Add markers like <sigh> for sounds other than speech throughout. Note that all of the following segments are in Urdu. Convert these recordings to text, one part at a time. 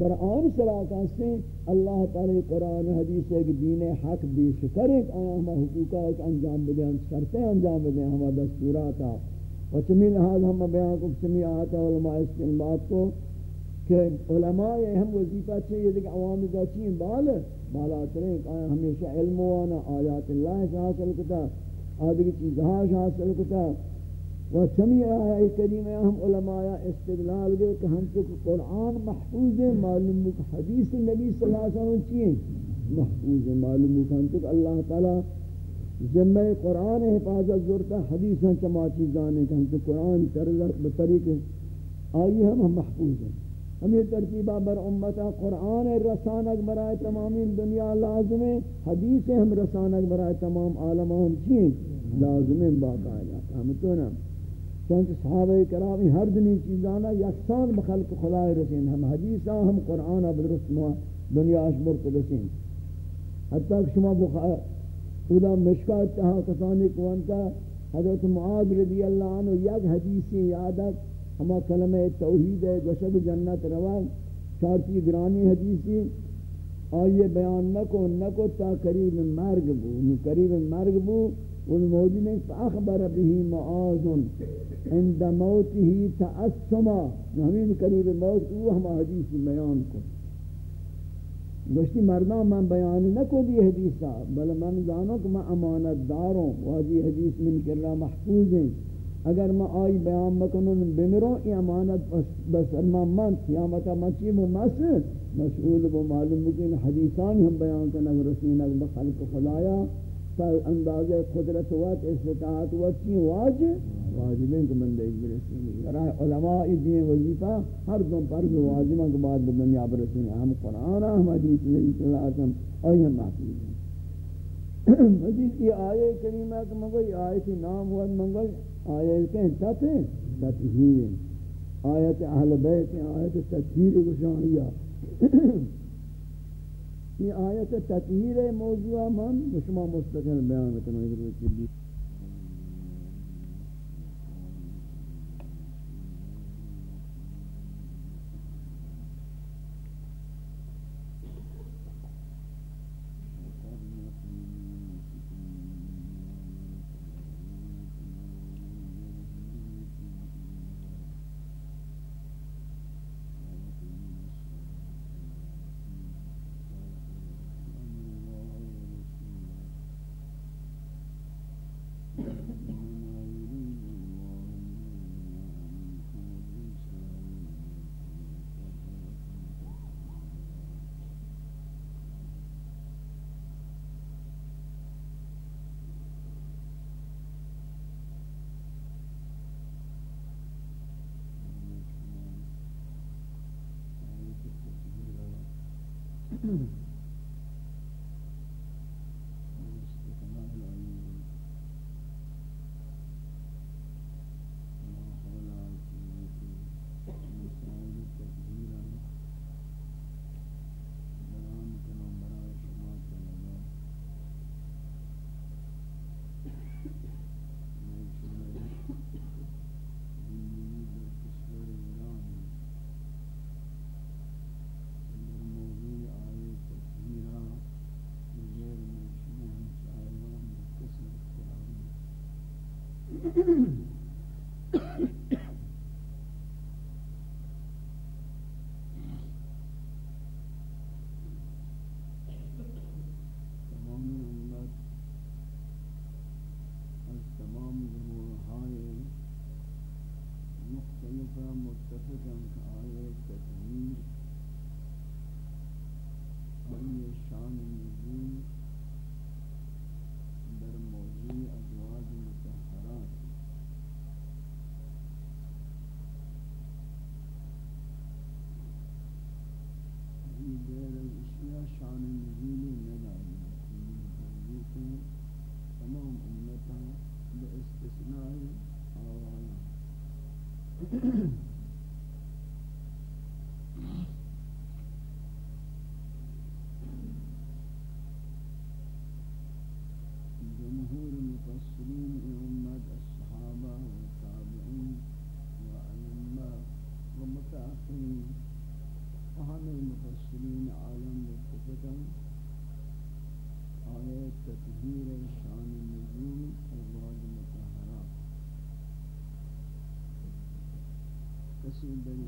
بر آن صلاة سے اللہ تعالی قرآن حدیث ایک دین حق بے شکر ایک آیا ہما حقوقہ ایک انجام بدیں شرطیں انجام بدیں ہما دستوراتا و چمی لحاظ ہم بیان کو چمی آتا علماء استنباد کو کہ علماء ہم وظیفہ چاہیے دیکھ عوامی کا چیئے بال بالا کریں کہ آیا ہمیشہ علم وانا آیات اللہ سے حاصل کتا آدھگی چیزہاں حاصل کتا. و چمی آیا کریم ہم علماء استدلال گئے کہ ہم چکہ قرآن محفوظ ہے، معلوم کہ حدیث نبی صلی اللہ علیہ وسلم چیئے محفوظ ہے، معلوم کہ ہم چکہ اللہ تعالی ذمہ قرآن حفاظت ضرورت حدیث ہیں، چما چیزانے کہ ہم چکہ قرآن کرلت بطریق آئی ہم ہم محفوظ ہیں۔ ہم یہ ترتیبہ بر امتا قرآن رسانک برائے تمام دنیا لازم ہے حدیث ہم رسانک برائے تمام عالمان چیئے لازم ہے باقاعدہ۔ ہم تو نا چونکہ صحابہ کرامی ہر دنی چیزانا یکسان بخلق خدا رسین، ہم حدیثا ہم قرآن بدرست ما دنیا اشبر کو رسین۔ حتیٰ کہ شما بخار خدا مشکات تہا کسانی کوانتا حضرت معاذ رضی اللہ عنہ یک حدیثی یادت ہما کلمہ توحید ہے، گشب جنت روان چارتی گرانی حدیثی۔ آئیے بیان نکو نکو تا قریب مرگ بو، قریب مرگ بو۔ والموجود ہے فاخبر به معاذ عند موته تأسما ہمیں قریب موت وہ ہم حدیث بیان کو گوشتی مردان من بیان نہ کو دی حدیثا بل من جانو کہ میں امانت داروں واجی حدیث من کرلا محفوظ ہیں اگر میں آئی بیان مکنن بمروں ای امانت بس ارمان من قیامتا مچیب و مس مسئول و معلوم بکن حدیثان ہم بیان کرنا رسینک بخلق خدایا اندازہ قدرت وقت استطاعت وقت کی واجب واجبیں کہ بندے برسیں برای علماء دین وظیفہ ہر دن فرض واجبوں کے بعد دنیا برسیں ہم قرآن ہم حدیث نبی صلی اللہ علیہ وسلم آئی ہم محفوظ. ہیں مزید یہ آیے کریمہ کہ منگوئی آیت نام ہوا منگوئی آیت کہیں تت ہے تطہیر آیت اہل بیت آیت تطہیر گشانیہ یہ آیت تطہیر موضوع من شما مستقل بیان کرنا ضرورت ہے Mm-hmm. Mm-hmm. کسی دلیل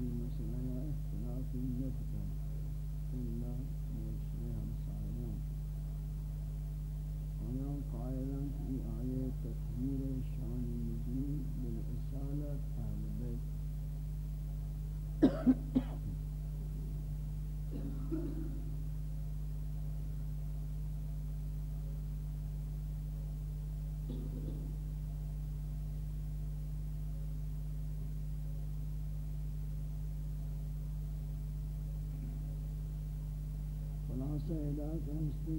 خلاصہ ادا کرستی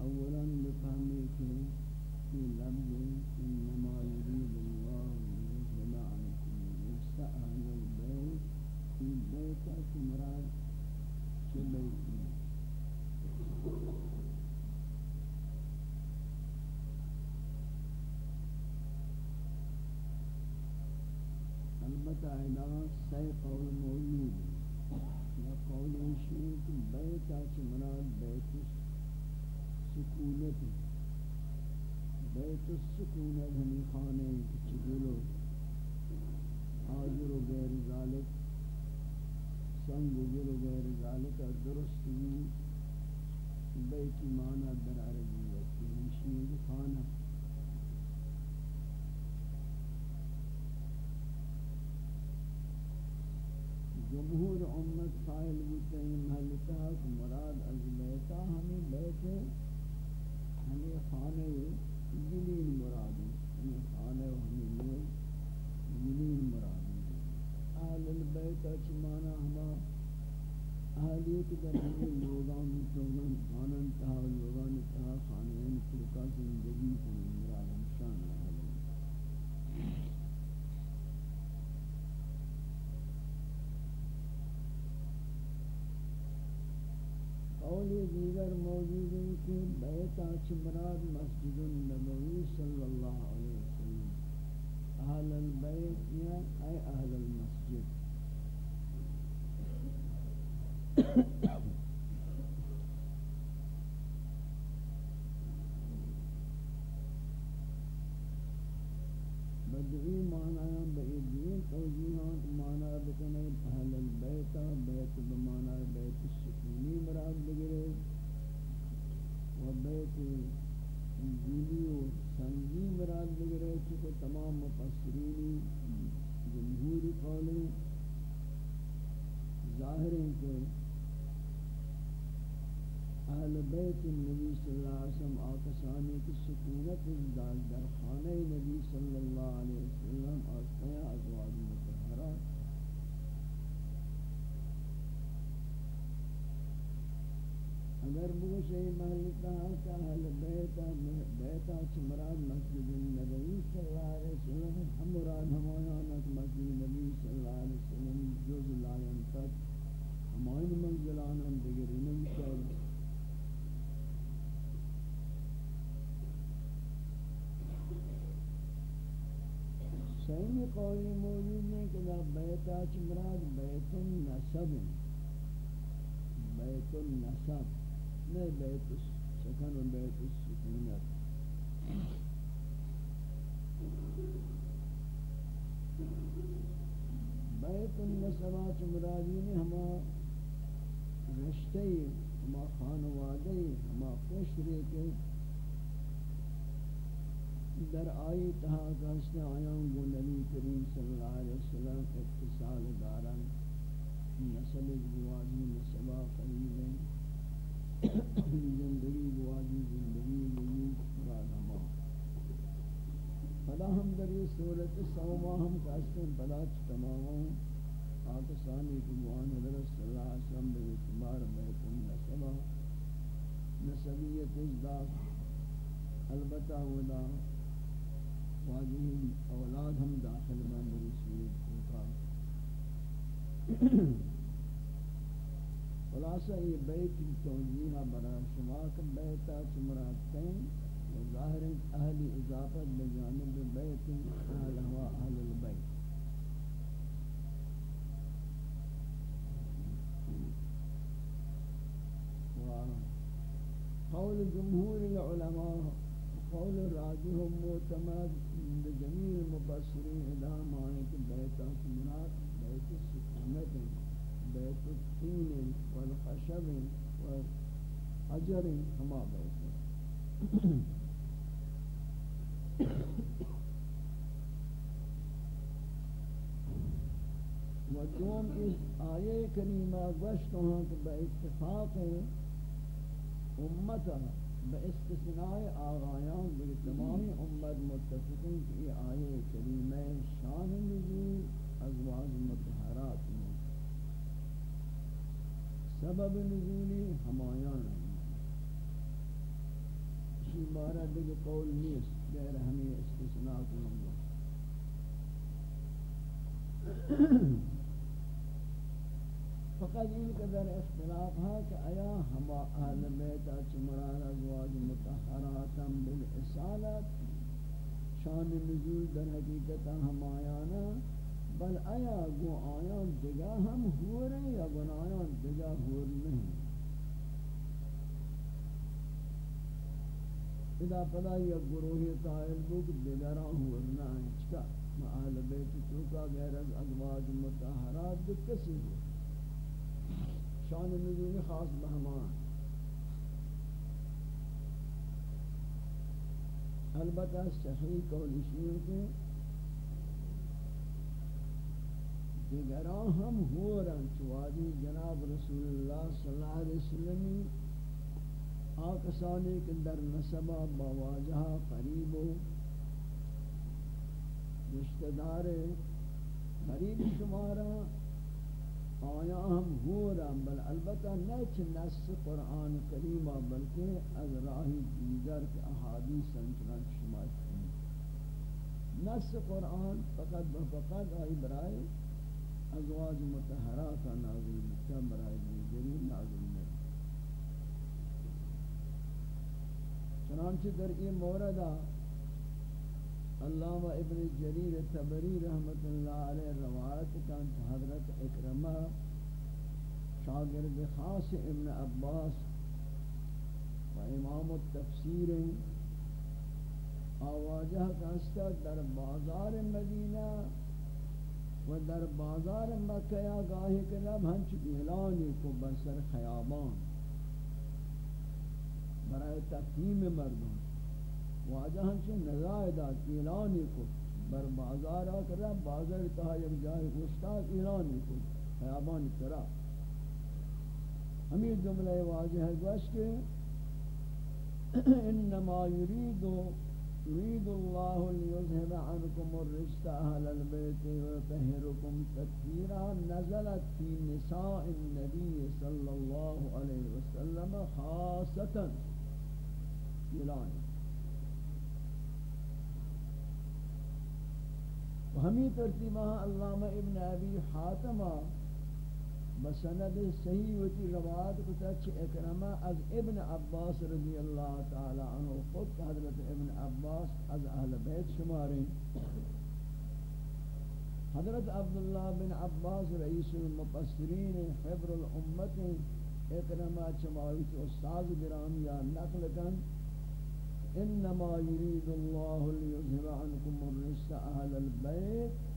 اولا بفهمی کہ یہ لفظ انما يريد الله ليذهب عنكم أهل البيت في بيت مراد چه بیتی البتہ ادا سی قول موجود یا قول شیخ بیتا چه مراد بیت سکونت. بیت السکونت ہمی خانے چگلو. حاضر و غیر ذالک. سنگ و گل و غیر ذالک درست ہی بیت معنی در عربیت ہمشی خانہ. جمہور امت قائل ہوتے ہیں محلتا مراد از بیتا، ہمیں بیت ہمیں خانہ جلیل مراد ہمیں خانہ ہمیں نور جلیل مراد اہل البیت اچمانا ہما اہلیت در ہمیں لوگان مطلوبان خانن تہا، لوگان تہا خانہ تلکا زندگی کنن۔ موجود ہے کہ بیتا چمراد مسجد النبوی صلی اللہ علیہ وسلم. اہل البیت یا اے اہل المسجد. <coughs> <coughs> صحیح قولی موجود ہے کہ لا بیتا چمراد بیت النسب بیت النسب، نہیں بیت سکن و بیت السکونت بیت النسب چمرادی یعنی نے ہما رشتے ہما خانوادے ہما قشرے کے در آئی تہا کہستے آیاں گو نبی کریم صلی اللہ علیہ وسلم اتصال دارن، نسل گوادی نسبہ قریب زندگی گوادی، زندگی گوی مراد ہما فلا ہم در یہ صورت سوما ہم کہستے ہیں فلا تمام آتسانی کی موان حضرت صلی اللہ علیہ وسلم بے اعتبار بیت النسبہ نسبیت ازداد البتہ ودا واجین أولاد ہم داخل میں میری شریف ہوتا خلاصہ یہ بیت توجیہ برا شما کم بیتا چمراتیں ظاہر بجانب بیت اہل ہوا اہل البیت. قول جمهور العلماء قول راجح معتمد عند بجميع المبصرين الى معنى بيت مراد بيت السكنة بيت الطين والخشب والحجر كما بيت <coughs> و دوم اس آیے کریمہ گوشت ہاں کہ با اتفاق امت ہاں، با استثناء آغایان بل تمامی امت متفقین کہ یہ آیے کریمہ شان نزول ازواج متحرات میں سبب نزولی ہمایان اسی بارہ دیکھ قول نیست، غیر ہمیں استثناء کو ہم فقط این قدر اختلاف ہے کہ آیا ہما اہل بیت چمران ازواج متحراتا بالعصالت شان نزول در حقیقت ہم آیانا بل آیا گو آیان دگا ہم ہو رہے یا گو آیان دگا ہو نہیں اذا پدا یہ گروہی قائل بک دگران ہو رہنا ہے چکا؟ اہل بیت چوکا غیر از ازواج متحرات کسی ہو شان نزول خاص بہمان البتہ صحیح قول اشیاء کے دیگران ہم ہو رہن چوادی جناب رسول اللہ صلی اللہ علیہ وسلم آکسانی کے در نسبہ بواجہ قریب و رشتہ دار قریب شمارا آیا ہم ہورا بل البتہ نیچ نس قرآن کریمہ بلکہ از راہی دیگر کے احادیث سنچنان شمار کریں نس قرآن فقط بفقط آئی برائے ازواج متحرات نازل مکہ برائے دیگری نازل مکہ چنانچہ در یہ موردہ علامہ ابن جریر تبری رحمت اللہ علیہ روایت کان حضرت اکرمہ شاگرد خاص ابن عباس و امام التفسیر آواجہ کا در بازار مدینہ و در بازار مکہ گاہی کے لب ہنچ اعلانی کو برسر خیابان برای تفہیم مردم واجہ ہنچے نزائدہ اعلانی کو، بر بازار آکر رہا، بازار کہا یک جائے گوشتاک اعلانی کو خیابان ترا ہمیں جملہ واجہ ہے گوش کے، انما یرید یرید اللہ لیذہب عنکم الرجس اہل البیت ویطہرکم تطہیرا نزلت فی نساء النبی صلی اللہ علیہ وسلم خاصتا اعلانی ہمیں ترتیبہ علامہ ابن ابی حاتمہ بسند صحیح وتی روایت کو تچ اکرمہ از ابن عباس رضی اللہ تعالی عنہ خود حضرت ابن عباس از اہل بیت شماریں حضرت عبداللہ بن عباس رئیس المفسرین حبر الامت اکرمہ چماوی استاذ گرامی یا نقل کن انما يريد الله ليظهر عنكم الرجس اهل البيت.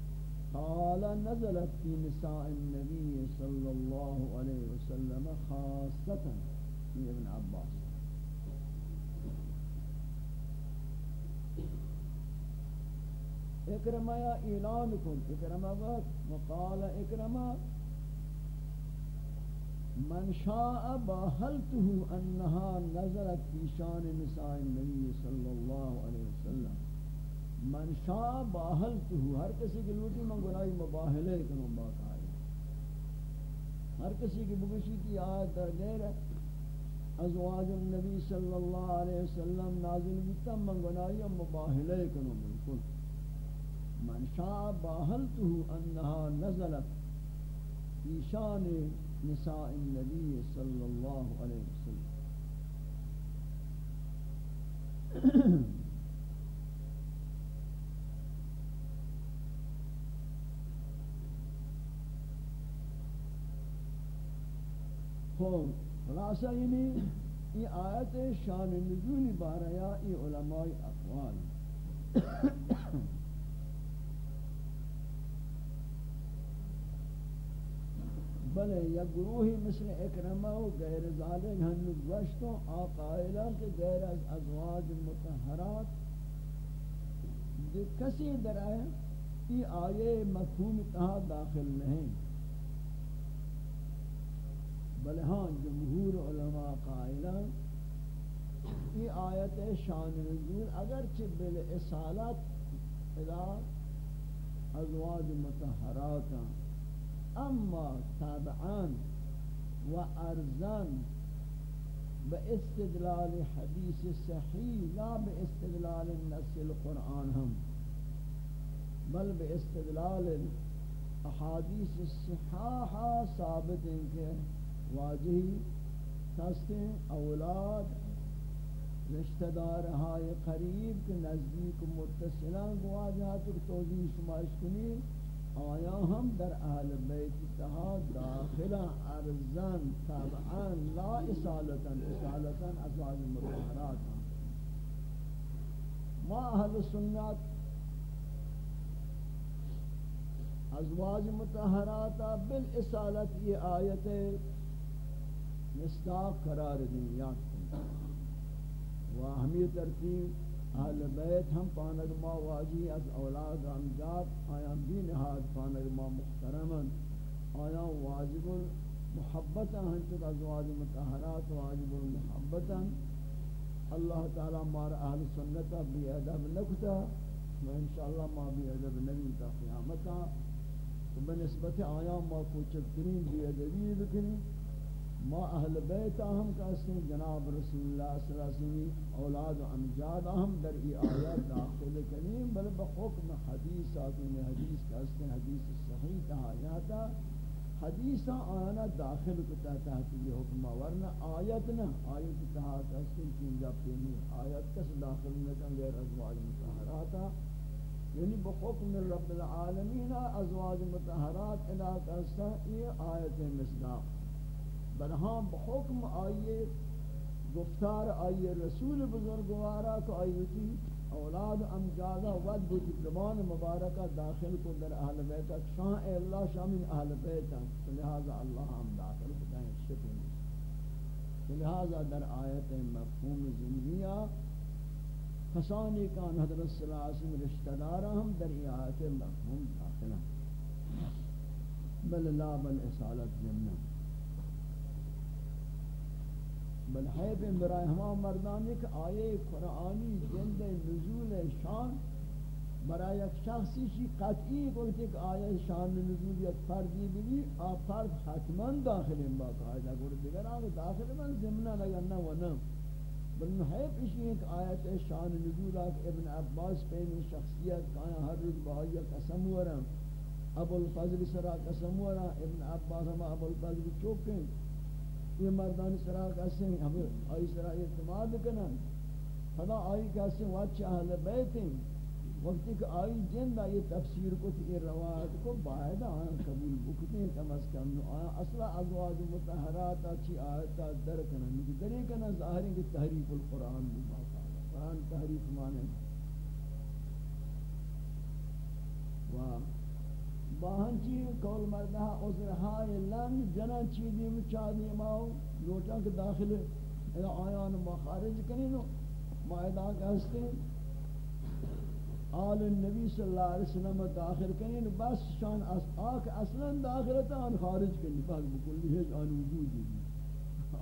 قال، نزلت في نساء النبي صلى الله عليه وسلم خاصة في ابن عباس. اکرمہ یا اعلان کن اکرمہ وقال اکرمہ من شاء باهلته انها نزلت في شان نساء النبي صلى الله عليه وسلم. من شاء باهلته ہر کسی کی لوٹی من گناہی مباہلے کنوں بات آئی ہر کسی کی بگشی کی آیت در غیر ازواج النبی صلی اللہ علیہ وسلم نازل بیتا من گناہی مباہلے کنوں بالکل۔ من شاء باهلته انها نزلت في شان نساء النبي صلى الله عليه وسلم. <coughs> خوب خلاصہ یعنی یہ آیت شان نزول بارہ یا یہ علماء اقوال. <coughs> بلے یا گروہی مثل اکرمہ و غیر ذالک ہنو گوشتوں آقائلہ کے غیر از ازواج متحرات جو کسی در آئے یہ آیے مفہوم تہا داخل نہیں۔ بل ہاں جمہور علماء قائلہ یہ آیت شان نزول اگرچہ بالاسالت الى ازواج متحرات ہاں۔ اما تابعان و ارزان باستدلال حدیث صحیح، لا باستدلال النس القرآن ہم بل باستدلال احادیث صحاحہ ثابت ہیں کہ واجہی اولاد، رشتہ دار ہائے قریب کے نزدیک متصلان گواجہ تک توضیح شمائش کنی۔ آیا ہم در اہل بیت تہا داخلہ ارزن طبعا، لا اصالتا اصالتا ازواج متحرات ہاں۔ ما اہل سنت ازواج متحراتا بالاصالت یہ آیت مستاق قرار دیں یاد کریں و ہمی ترتیب اہل بیت ہم پانک ما واجی از اولاد امجاد آیا بھی نہاد پانک ما محترمن، آیا واجب محبتا المحبتا ہنچک ازواج متحرات واجب المحبتا اللہ تعالی مار اہل سنتا بھی ادب نکتا، و انشاءاللہ ما بھی ادب نبی تا قیامتا۔ بنسبت آیا ما کوچکترین بھی ادبی بکنی ما اہل بیت ہم کہتے ہیں جناب رسول اللہ صلی اللہ علیہ وسلم اولاد و امجاد ہم در ای آیات داخل کریم بل بحکم حدیث آتون حدیث کہتے ہیں حدیث صحیح کہا جاتا حدیث آنا داخل کتا تحت یہ حکم ورنہ آیت نہ، آیت کہا کہتے ہیں چین چینجا پینی آیت کس داخل نکن غیر ازواج متحراتا یعنی بحکم رب العالمین، ازواج متحرات علاقہ سا یہ آیت مصداق بلہاں بحکم آئیے گفتار آئیے رسول بزرگوارا کو آئیتی اولاد امجادہ ود بودی زبان مبارکہ داخل کو در اہل بیتا شاہ اے اللہ شامل اہل بیتا لہذا اللہ ہم داخل بتائیں شکر لہذا در آیت مفہوم زندگیہ خسانی کان حضرت صلی اللہ علیہ وسلم رشتہ دارا ہم در آیت مفہوم داخل داخلہ بل لا بل اصالت جنہ بل حیب برای ہما مردانی کہ آیے قرآنی جند نزول شان. برای ایک شخصی شی قطعی کوئی کہ آیے شان نزول یک فردی بھی آ فرد حتما داخل ان باقاعدہ گور دیگر آگے داخل من زمنہ لگنا و نہ بل محیب اسی ایک آیت شان نزول آک ابن عباس پہنی شخصیت کانا ہر روز بہائی قسم ورم. ابو الفضل سرا قسم ورم. ابن عباس ہما ابو الفضل چوکیں یہ مردان سرا کہتے ہیں ہمیں آئی سرا اعتماد کنن۔ خدا آئی کہتے ہیں واچ اہل بیت ہیں۔ وقتی کہ آئی جندہ یہ تفسیر کو تھی روایت کو باید آن قبول بکتے ہیں، کم از کم۔ آیا اصلا ازواج متحرات اچھی آیتا در کنن۔ دری کنن ظاہرین کی تحریف القرآن بھی باقا قرآن تحریف مانے واہ۔ باہنچی کول مردہ عذرہائی لن جنن چیدی مچادی ماو لوٹا کے داخل اذا آیان ما خارج کریں نو، ما ادا آل النبی صلی اللہ علیہ وسلم داخل کریں بس شان آک اصلا داخلتا آن خارج کریں۔ پاک بکلی ہے، آن وجود دی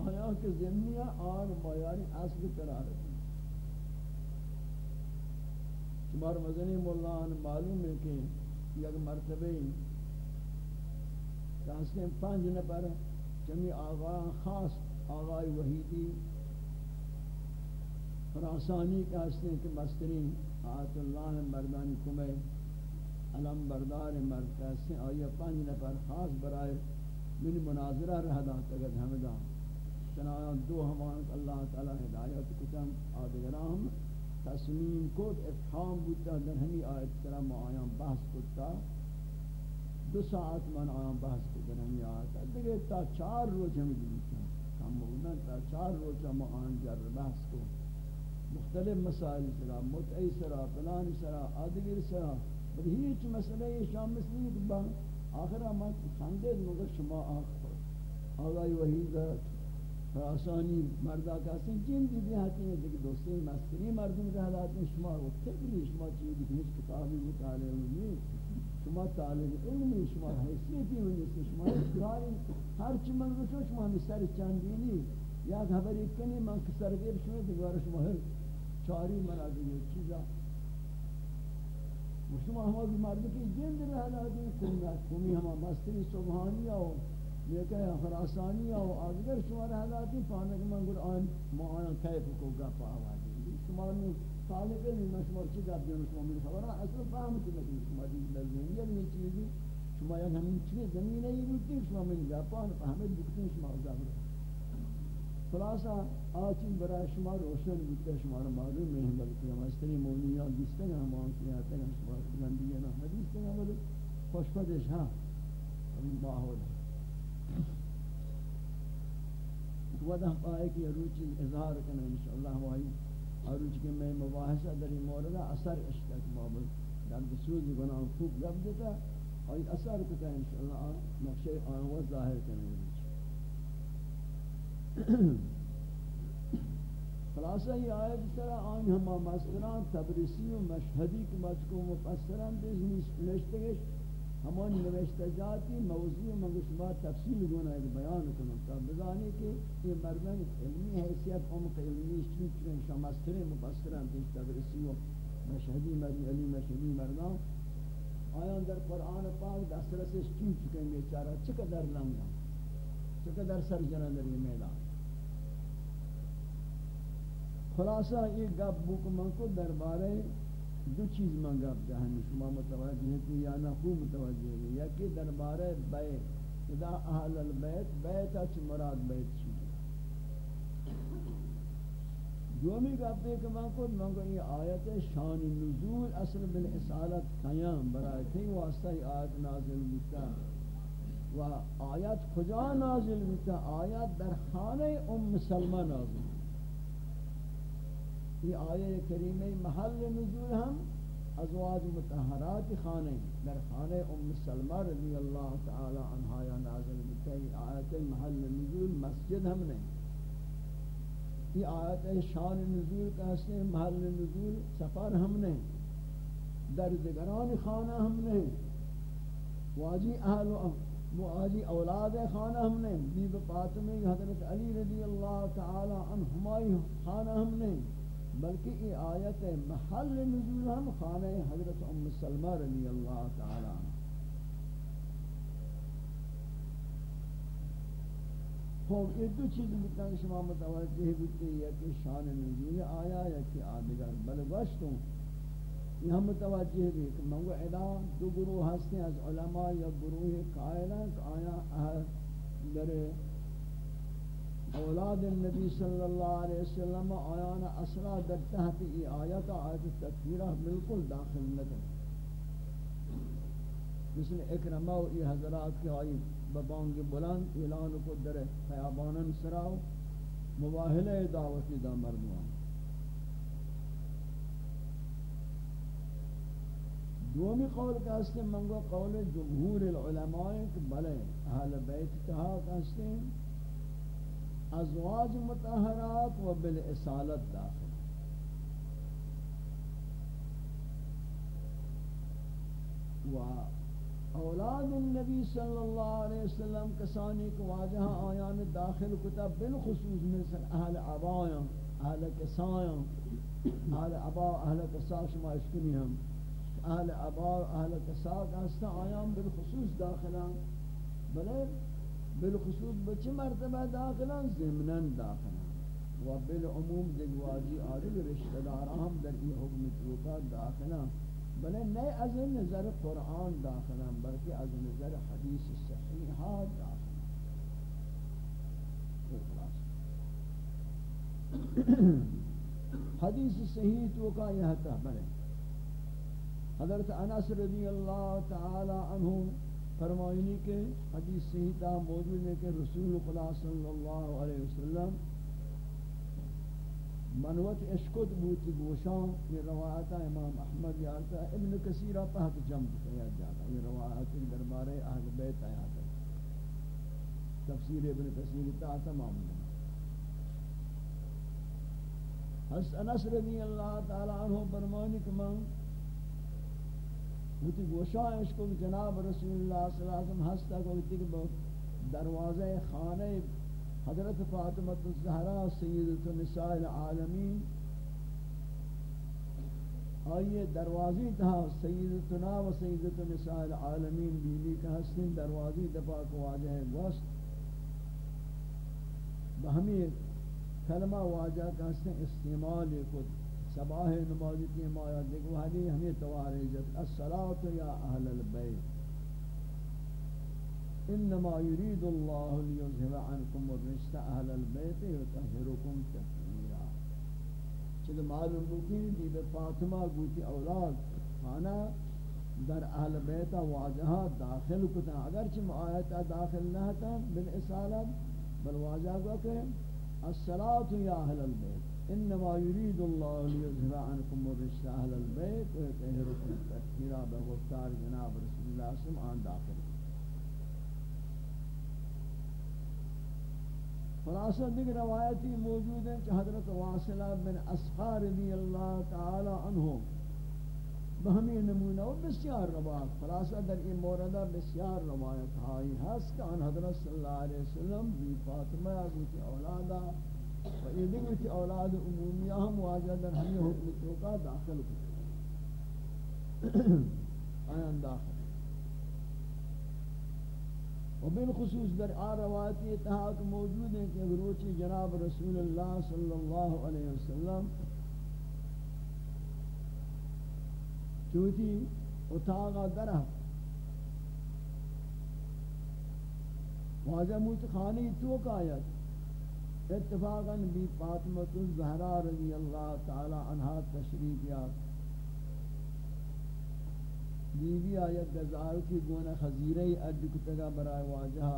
آیا کہ زمینہ آن مایاری اصل قرار ہے۔ شمار مزنی مولانا معلوم ہے کہ یک مرتبه کہاستے پانچ نفر چمی آغا خاص آغای وحیدی خراسانی کہاستے ہیں کہ مسترین آیت اللہ مردانی کمے، علم بردار مرد کہاستے ہیں آیا پانچ نفر خاص برائے من مناظرہ رہ دا تگد حمدہ چنایا دو ہمان اللہ تعالی ہدایت کتن آدگرہ ہم تسلیم کود افحام بودتا در ہمی آیت کرم آیان بحث کودتا دو ساعت من آیان بحث کود در ہمی آیت. دیگه تا چار روز ہمی دیتا ہم بودن، تا چار روچہ معان جر بحث کو مختلف مسائل سرا متعی سرا پلان سرا، آدگر سرا. بل ہیچ مسئلہ یہ شام مثلی با آخر آمد خاندید مگر شما آخر آگائی وحی ذات آسانی مردہ کا سن جن دی ہیں دیکھ دوستی مستری مردم رہ لاتے ہیں شما وہ تبری شما چیز ہیچ کتابی مطالعہ ہوئی شما طالب علمی شما حیثیتی ہوئی سے شما کاری ہر چی من رسو شما مستر چندینی. یا خبری کنی من کسر گیر شما دیگوار شما ہر چاری منا دیگه چیزا. شما ہما مردم کی جن دی رہ لاتے ہیں کمی ہما مستری سبحانی آو یہ کہ خراسانی او اگر شما حالاتی پانے کہ من قرآن معانا کیف کو گپ آوازی. شما نے طالب علم مشمار چی گپ دیو شما میری خبر اصلا فهمتی نکنی شما دیگه لازمی یہ نہیں چیزی. شما یک ہمین چیز زمین ای بودتی شما من گپان فهمت بکتن شما ازابر خلاصا آچین برای شما روشن بودتا شما رو معلوم نہیں بلکہ ہم استری مولینیان دیستے ہیں ہم آن کی آتے ہیں شما لندیے نا حدیث ہیں بلکہ خوشپدش ہاں ہمیں باہولا ودا پائے کہ روچی اظہار کرنا انشاءاللہ وائی اور روچ کے میں مباحثہ در این مورد اثر اشتاک بابل در بسوز گناہ خوب گب دیتا اور اثر کتا انشاءاللہ نقشہ آنوہ ظاہر کرنے روچ خلاصہ یہ آیت طرح آن ہما مستران تبریسی و مشہدی کے مجکو مفسران دیز نشتگش ہمان نوشتہ جاتی موضوع منگو شما تفصیل گونا ایک بیان کنم تا بزانی کہ یہ مردن علمی حیثیت عمق علمی چون چون شمستر مبصران تیش تبرسی و مشہدی مردی علی مشہدی مردان آیان در قرآن پاک دسترسش چون چکن بیچارہ چقدر لنگا، چقدر سر جنن در یہ میدان؟ خلاصہ یہ گب بک من کو دربارے دو چیز منگا جہاں شما متوجہ ہے کہ یا نہ خوب متوجہ ہے یا کہ دربار بیت. اذا اہل البیت، بیت اچ مراد بیت چی؟ دومی گپتے کہ من کو من کو یہ آیت شان نزول اصل بالاصالت قیام. برائے تھی واسطہ آیت نازل ہوتا و آیت کجا نازل ہوتا آیت در خانہ ام سلمہ نازل یہ آیہ کریمہ محل نزول ہم ازواج متحرات خانے در خانے ام سلمہ رضی اللہ تعالی عنہ یا نازل بکی آیت محل نزول مسجد ہم نے۔ یہ آیت شان نزول کا حسن محل نزول سفر ہم نے۔ در دگران خانہ ہم نے۔ واجی اہل واجی اولاد خانہ ہم نے۔ بیب فاطمہ حضرت علی رضی اللہ تعالی عنہما خانہ ہم نے۔ بلکہ یہ آیت محل نزول ہم خانہ حضرت ام سلمہ رضی اللہ تعالی خوب یہ دو چیز بکن شما متوجہ بکتے یا کہ شان نزول آیا یا کہ آدگر بل گوشتوں یہ ہم متوجہ بھی کہ منگو ادا دو گروہ ہستے ہیں از علماء یا گروہ قائلہ کہ آیا در اولاد النبی صلی اللہ علیہ وسلم آیان اسرا در تحت ای آیت آیت تکفیرہ بالکل داخل نکن مثل اکرمہ و ای حضرات کی آئی ببانگ بلند اعلان کو در خیابانن سراو مباہلہ دعوتی دا مردوان دومی قول کا اس منگو قول جمہور العلماء کہ بلے اہل بیت کہا کہ اس ازواج متحرات و بالاصالت داخل. و أولاد النبی صلی اللہ علیہ وسلم کسانی کو واجہ آیان داخل کتب بالخصوص مثل اہل عبایاں اہل کسایاں اہل عبا اہل کسا شما اشکنی ہم اہل عبا اہل کسا کہستا آیان بالخصوص داخلان بلے بالخصوص بچے مرتبہ داخلہ زمنن داخلہ و بالعموم دگواجی آدھگ رشتہ دارا در ای حکم چوکا داخلہ بلے نئے از نظر قرآن داخلہ بلکہ از نظر حدیث صحیحات داخلہ حدیث صحیح تو کا یہ تھا بلے. حضرت انس رضی اللہ تعالی عنہ فرمائنی کہ حدیث صحیح موجود ہے کہ رسول خدا صلی اللہ علیہ وسلم منوت اشکت بوتی گوشان، یہ روایت امام احمد یارتا ابن کثیرہ پہت جمع کیا جاتا یہ روایت دربارے اہل بیت آیات تفسیر ابن کثیر تا تمام حس انس رضی اللہ تعالی عنہ فرمانی کہ من ہوتی گوشائش کو جناب رسول اللہ صلی اللہ علیہ وسلم ہستا کو ہوتی کہ دروازہ خانہ حضرت فاطمہ الزہرا سیدت النساء العالمین آئیے دروازی تھا سیدتنا و سیدت النساء العالمین بیلی کا حسن دروازی دفاع کو واجہ گوست بہمی کلمہ واجہ کا حسن استعمال کو سباہ نمازی کی مایا دیکھو حدی ہمیں توارے جت الصلاة یا اہل البیت۔ انما يريد الله ليذهب عنكم الرجس أهل البيت ويطهركم تطهيرا چہ معلوم ہے کہ فاطمہ گوتی أولاد خانہ در اہل بیت واجہ داخل کتا۔ اگرچہ آیت داخل نہ تھا بالاصالت بل واجہ کو کہ الصلاة یا اہل البیت۔ انما يريد الله ليذهب عنكم الرجس اهل البيت ويطهركم تطهيرا بغفتار جناب رسول الله صلى الله عليه وسلم. داخل خلاصہ دیگر روایتی موجود ہیں کہ حضرت واصلہ بن اسفار رضی اللہ تعالی عنہ بہمی نمونہ و بسیار روایت. خلاصہ در این موردہ بسیار روایت ہائی ہست کہ ان حضرت صلی اللہ علیہ وسلم بی فاطمہ اگوتی اولادا و یہ دیگر کی اولاد عمومیہ ہم واجہ در ہمیں حکم توقع داخل کرتے <clears throat> آیان داخل؟ و بالخصوص در آ روایتی اتحاق موجود ہیں کہ روچی جناب رسول اللہ صلی اللہ علیہ وسلم چوتی اتاقا درہ واجہ موت خانی توقع آیت اتفاقا بی فاطمت الزہرا رضی اللہ تعالی عنہ تشریف یاد بیوی آیت گزار کی گونہ خزیرہ ارد کتگا برائے واجہ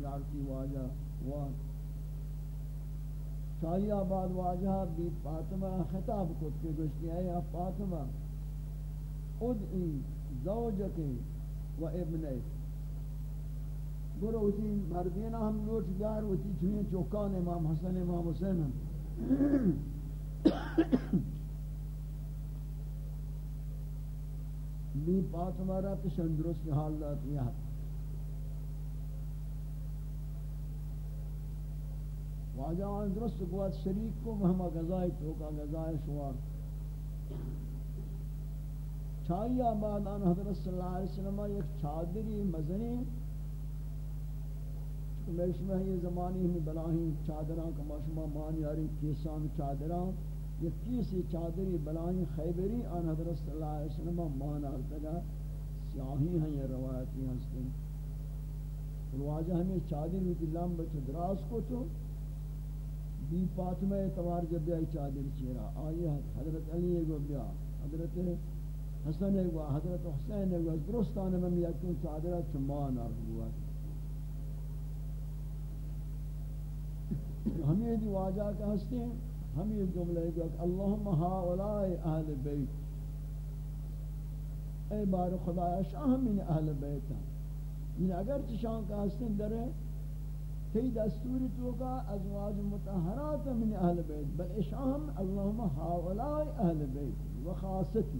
یارتی واجہ وان چاہی آباد واجہ بی فاطمہ خطاب کت کے گوشتی ہے یا فاطمہ، ادعی زوجکی و ابنک برو اسی مردینا ہم لوٹ گار اسی چھوئیں چوکان امام حسن، امام حسین بی پات ہمارا پشن درست حال دات یہ واجہ آن درست قوات شریک کو مہمہ غذائی توکا غذائی شوار چھائی آباد آن حضرت صلی اللہ علیہ وسلم ایک چادری مزنی میش میں یہ زمانی ہمیں بلاہی چادران کا ماشما مان یاری، کیسان چادران یہ کیسی چادری بلاہی خیبری، آن حضرت صلی اللہ علیہ وسلم مان آرتگا سیاہی ہیں، یہ روایتی ہستے الواجہ ہمیں چادر کی لمب دراز کو تو، بی پاتمہ اتوار جب بیائی چادر چیرا۔ آئی حضرت علی کو بیا، حضرت حسن کو حضرت حسین کو درستان میں یکن چادرہ چمان آرد ہوا ہم یہ دی واجہ کا ہستے ہیں ہم یہ جملہ ہے کہ اللہم ہاولاء اہل بیت۔ اے بار خدایا شاہ من اہل بیت ہیں یعنی اگر چشان کا ہستے ہیں درے تی دستوری تو کا ازواج متحرات من اہل بیت۔ بل اشاہم اللہم ہاولاء اہل بیت۔ و خاصتی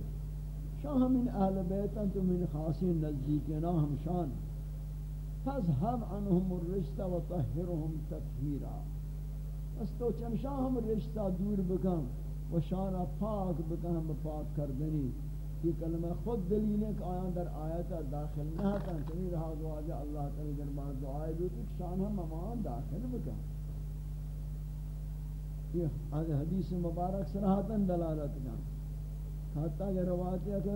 شاہ من اہل بیت ہیں تو من خاصی نزدیکنا ہم شان۔ فاذهب عنهم الرجس وطهرهم تطهيرا اس تو چمشا ہم رشتہ دور بکن و شانہ پاک بکن ہم پاک کردنی۔ یہ کلمہ خود دلیل ہے کہ آیان در آیتا داخل نہ تھا چنی رہا دعا جا اللہ تعالی دربار دعائے دو کہ شان ہم امان داخل بکن۔ یہ حدیث مبارک سراحتاً دلالت کن حتی کہ روایت ہے کہ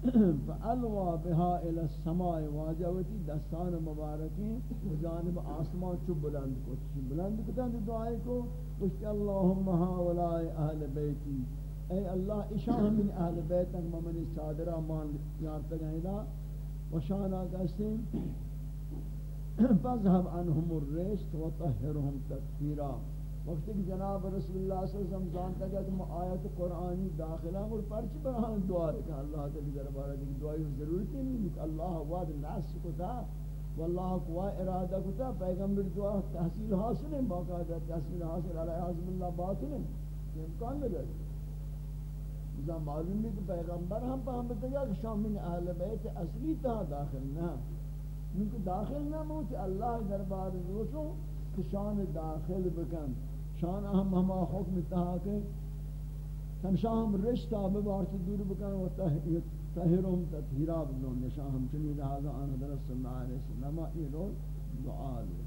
<coughs> فالوا بها الى السماء واجوتی دستان مبارکی جانب آسمان چو بلند کو بلند کو تند دعائے کو۔ اس اللهم هؤلاء اهل بیتی۔ اے اللہ اشاہ من اہل بیتک ممن چادرہ مان یارتا گئیدا وشانا کہتے ہیں فذهب عنهم الرجس وطهرهم تطهيرا وقت کہ جناب رسول اللہ صلی اللہ علیہ وسلم جانتا کہ تم آیت قرآنی داخلہ اور پرچ برہان دعا کہ اللہ تعالی دربارہ دی دعائی ضرورت نہیں کہ اللہ وعد ناس کو تھا واللہ کو ارادہ کو تھا پیغمبر دعا تحصیل حاصل ہے باقاعدہ تحصیل حاصل علیہ عظم اللہ باطل ہے یہ امکان نہ رہے اذا معلوم ہے کہ پیغمبر ہم پہ ہم بتایا کہ شامل اہل بیت اصلی تھا داخل نہ کیونکہ داخل نہ موت اللہ دربار دوسوں کہ شان داخل بکن. شان ہم ہما حکم تہا کہ ہم شام رشتہ ببارت دور بکن و تہرم تطہیرہ بدون نشان ہم چنی لہذا آن حضرت صلی اللہ علیہ وسلم یہ رول دعا لے۔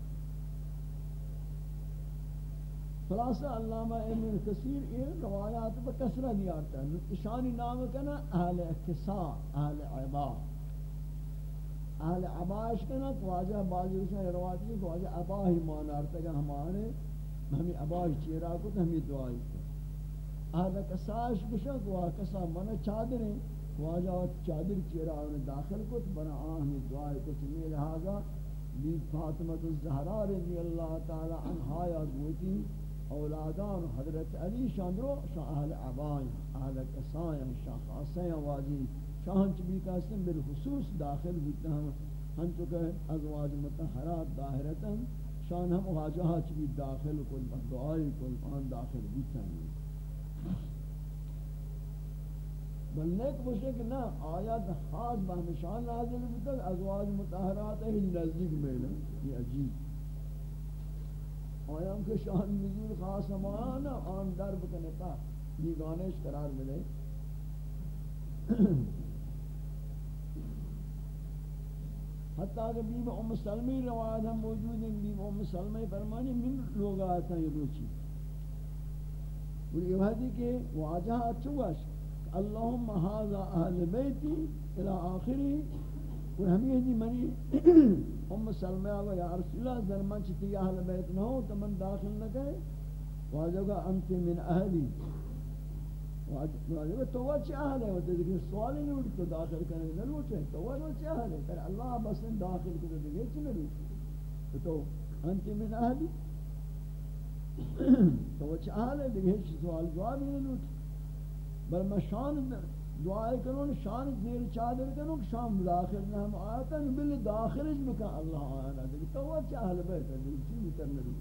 خلاصہ علامہ ابن کثیر یہ روایات پر بکثرہ دیارتا ہے شانی نام کنا اہل اکسا اہل عباد اہل عباش کنا واجہ بازی اسے روایت کی واجہ عبا ہی مانا ارتگا ہمارے۔ ہمیں عباش چیرا کو ہمیں دعائی کو اہل کساش بشا کو کسا منا چادر ہیں واجہ چادر چیرا انہیں داخل کو بنا آن ہمیں دعائی کو چمی لہذا بی فاطمت الزہرہ رضی اللہ تعالی عنہ یا گوتی اولادان حضرت علی شاندرو شاہ اہل عبائی، اہل کسائیں شاہ خاصیں واجی شاہن چبی کا اسم بالخصوص داخل ہوتا ہم ہم چکے ازواج متحرات داہرتا شان ہم واجہا چبی داخل کل دعائی کل آن داخل ہوتا ہیں بلنے کو پوچھے کہ نا آیات خاص بہمشان نازل ہوتا ازواج متحرات ہی نزدیک میلے یہ عجیب. آیام کے شان نزول خاص ہمانا آن درب کنتا یہ گانش قرار ملے حتیٰ کہ بیب ام سلمی روایت ہم موجود ہیں بیب ام سلمی فرمانی من لوگ آتا ہے روچی اور یہ حدی کہ واجہ اچھواش اللہم حاضا اہل بیتی الى آخری. اور ہمیں یہ دی منی <clears throat> ام سلمی آگا یا رسول اللہ ظلمان چتی اہل بیت نہ ہو تو من داخل نہ گئے واجہ کا انت من اہلی واجب تو وہ چاہے وہ دیکھ سوال نہیں اٹھ تو داخل کرنے نہ لوٹے تو وہ چاہے پر اللہ بس داخل کو دے چھ نہ لوٹے تو انت من اهل تو وہ چاہے دیکھ سوال جواب نہیں لوٹے بل میں شان دعا کروں شان زیر چادر کروں شام داخل نہ ہم آتا بل داخل بکا اللہ اعلی دیکھ تو وہ چاہے بیت دیکھ چھ نہیں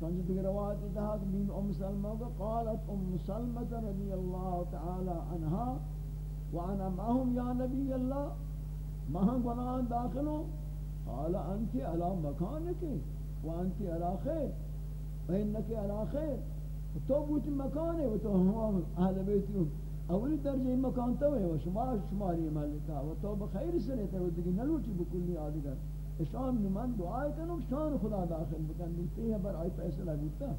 سنجد کی روایت اتحاد بین ام سلمہ کا قالت ام سلمہ رضی اللہ تعالی عنہ وانا معهم یا نبی اللہ مہن گناہ داخلوں قال انت علی مکانک وانت علی خیر وانک علی خیر تو بوت مکان ہے تو ہم اہل بیت اولی درجہ مکان تو ہے شما شماری ملکہ و تو بخیر سنے تو دیگه نلوٹی بکلی آدگر شان من دعا کنو شان خدا داخل بکن. دیتے ہیں بر آئی فیصلہ بیتا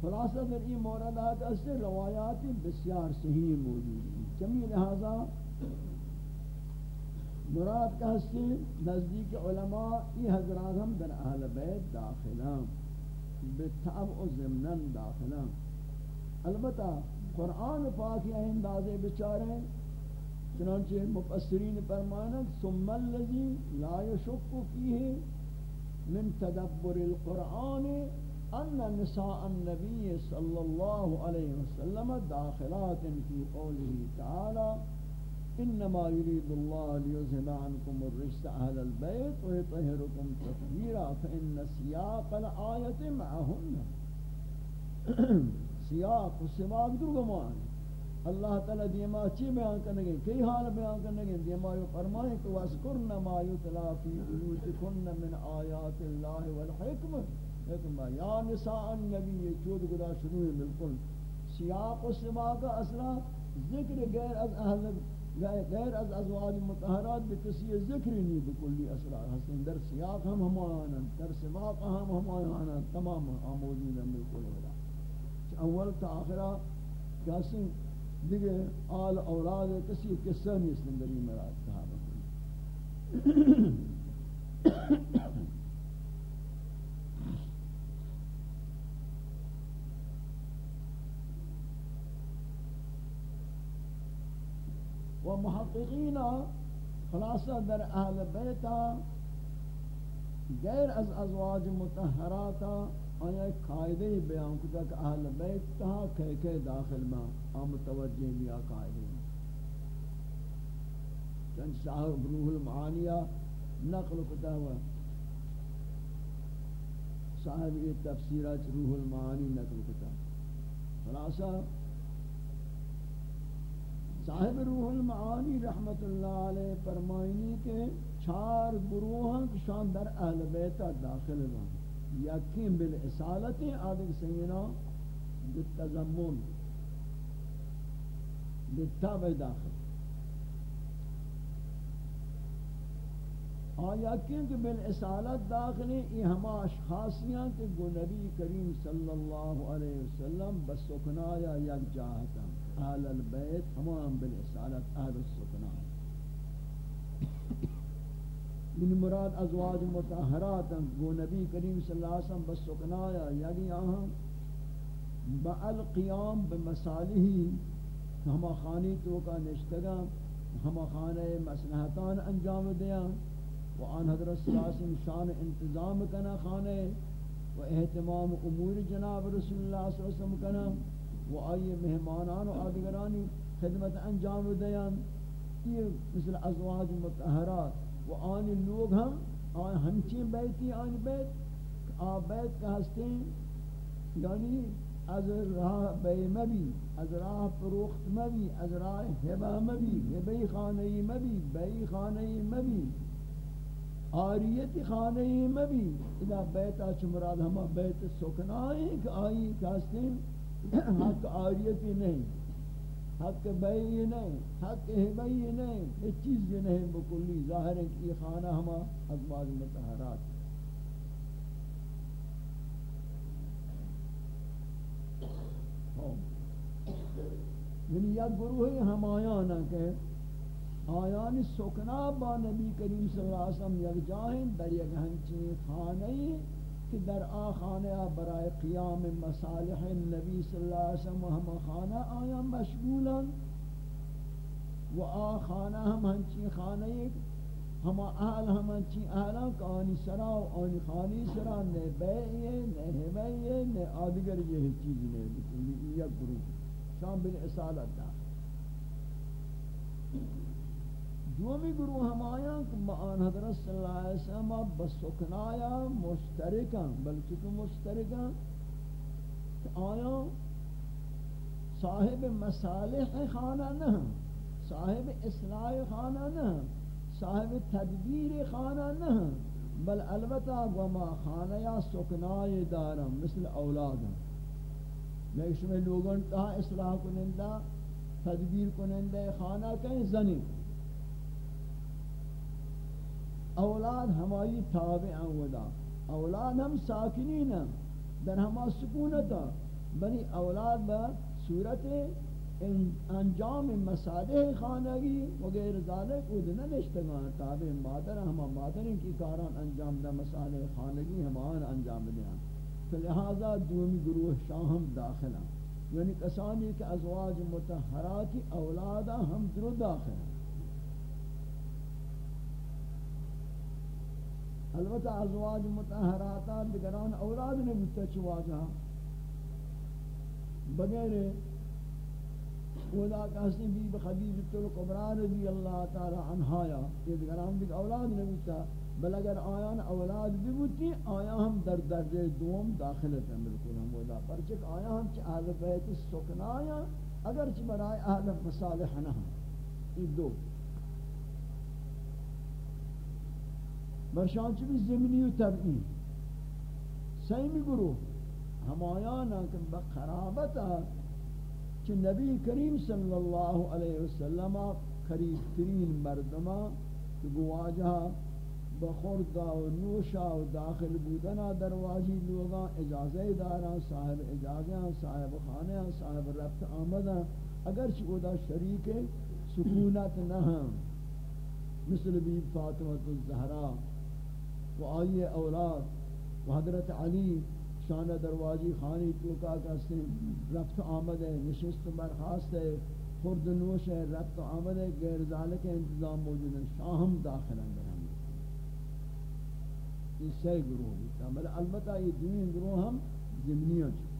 خلاصہ در این موردات اثر روایات بسیار صحیح موجود ہیں. جمعی لہذا مراد کا ہستی نزدیک علماء یہ حضرات ہم در اہل بیت داخلان بتعب و زمنن داخلہ البتہ قرآن پاک یہ اندازے بچارے چنانچہ مفسرین فرمانت ثم الذی لا يشک فیہ من تدبر القرآن ان نساء النبی صلی اللہ علیہ وسلم داخلات فی قوله تعالی. انما يريد الله ليذهب عنكم الرجس اهل البيت ويطهركم تطهيرا فان سياق الايه معهن. <clears throat> سیاق و سباق در اللہ تعالی دیما چی بیان کرنے گے کئی حال بیان کرنے گے دیما یو فرمائے کہ واسکرن ما یتلا فی بیوتکن من آیات اللہ والحکمہ حکمہ یا نساء النبی، یہ چود گدا شروع ہے بالکل. سیاق و سباق اصلا ذکر غیر از اہل غیر از ازواج مطہرات بکسی ذکر نہیں بکلی اسرار. حسن در سیاق ہم ہمانا در سباق ہم ہمانا تمام موجود ہیں بالکل ہوگا اول تا آخرہ کسی دیگه آل اولاد کسی قصہ نیستن در این مراد. کہا محققین خلاصہ در اہل بیتا غیر از ازواج متحراتا آیا قائدہ بیان کتا کہ اہل بیت تہا کہے کہے داخل میں آم متوجہ بیا قائدہ چند صاحب روح المعانیہ نقل کتا ہوا صاحب یہ تفسیرات روح المعانی نقل کتا خلاصہ صاحب روح المعانی رحمت اللہ علیہ فرمائنی کے چار گروہاں شان در اہل بیتہ داخل ہیں۔ یقین بالاسالت آدھگ سینا بالتزمون بالتابع داخل۔ آیا کیوں کہ بالاسالت داخلی یہ ہما اشخاصیاں کہ گو نبی کریم صلی اللہ علیہ وسلم بسکنایا یک جاہتا اہل البیت ہمان بالاسالت اہل السکنایا من مراد ازواج متحرات گو نبی کریم صلی اللہ علیہ وسلم بس سکنایا یعنی آہاں با القیام بمصالحی، ہما خانی تو کا نشتگا ہما خانے مسلحتان انجام دیا و آن حضرت صلی اللہ علیہ وسلم شان انتظام کنا خانے و احتمام امور جناب رسول اللہ صلی اللہ علیہ وسلم کنا۔ و آئی مہمانان و آدگرانی خدمت انجام دیا یہ مثل ازواج متحرات و آن لوگ ہم، آن ہنچی بیتی، آن بیت آ بیت کا ہستے یعنی از راہ بے مبی، از راہ پروخت مبی، از راہ حبا مبی حبی خانہی مبی بی خانہی مبی، آریت خانہی مبی، اذا بیتا چمراد ہما بیت سکنائیں، کہ آئی کہستے حق آریتی نہیں، حق بئی نہیں، حق ہبئی نہیں، یہ چیز یہ نہیں بکلی۔ ظاہر ہے کہ یہ خانہ ہما ازواج متحرات یعنی یک گروہ ہم آیانا کہ آیان سکنا با نبی کریم صلی اللہ علیہ وسلم یک جاہیں در یک ہنچین خانہی کہ در آ خانہ برائے قیام مصالح النبی صلی اللہ علیہ وسلم ہم خانہ آیا مشغولا و آ خانہ ہم ہنچی خانہ ایک، ہم اہل ہم ہنچی اہلا کہ آنی سرا و آنی خانی سرا، نہ بیعی ہے نہ حمائی آدگر یہ چیز نہیں بکلی یک گروہ۔ شام بن اصالت دا۔ دومی گروہ ہم آیا کہ آن حضرت صلی اللہ علیہ وسلم بسکنایا مشترکا بلکہ تو مشترکا کہ آیا صاحب مصالح خانہ نہ صاحب اصلاح خانہ نہ صاحب تدبیر خانہ نہ بل البتہ وما خانہ یا سکنائے دارا مثل اولادا میں اس میں لوگوں کہا اصلاح کنندہ، تدبیر کنندہ خانہ کہیں زنی۔ اولاد ہماری تابع ودا۔ اولاد ہم ساکنین ہیں در ہما سکونتا بنی اولاد با صورت انجام مسالح خانگی وغیر ذالک ادنا نشتگان۔ تابع مادر ہما مادر کی کاران انجام دا مسالح خانگی ہمان انجام دیا لہذا دومی گروہ شاہم داخلہ یعنی کسانی کہ ازواج متحراتی اولادا ہم درو داخل ہیں البتہ ازواج متحراتا بگران اولاد نے بودتا چواجا بغیر ودا کہستی بی بخدیجت القبران رضی اللہ تعالی عنہ عنہایا یہ بگران بگ اولاد نے بودتا بل اگر آیان اولاد بھی بودتی آیا ہم در درجہ دوم داخلت ہیں۔ بالکل ہم ودا پرچک آیا ہم چھ اہل بیت سکنایا، اگر چھ برائے اہل مصالح نہ یہ دو۔ برشان چی بھی زمینی و طبعی سیمی گروہ ہمایانا کہ بقرابتا کہ نبی کریم صلی اللہ علیہ وسلم قریب ترین مردمہ کہ گواجہ بخوردا و نوشا و داخل بودنا درواجی لوگا اجازہ دارا صاحب اجازہ صاحب خانہ صاحب رفت آمدہ اگر چکودا شریک سکونت نہ مثل بی فاطمہ الزہرا و آئی اولاد و حضرت علی شان دروازی خانی توکا کسی رفت آمد ہے، نشست برخواست ہے، خرد نوش ہے، رفت آمد ہے، غیر ذالک انتظام موجود ہے، شاہم داخل اندر ہم۔ یہ سی گروہ ہوتا بل البتہ یہ دوین گروہ ہم زمنیوں چھو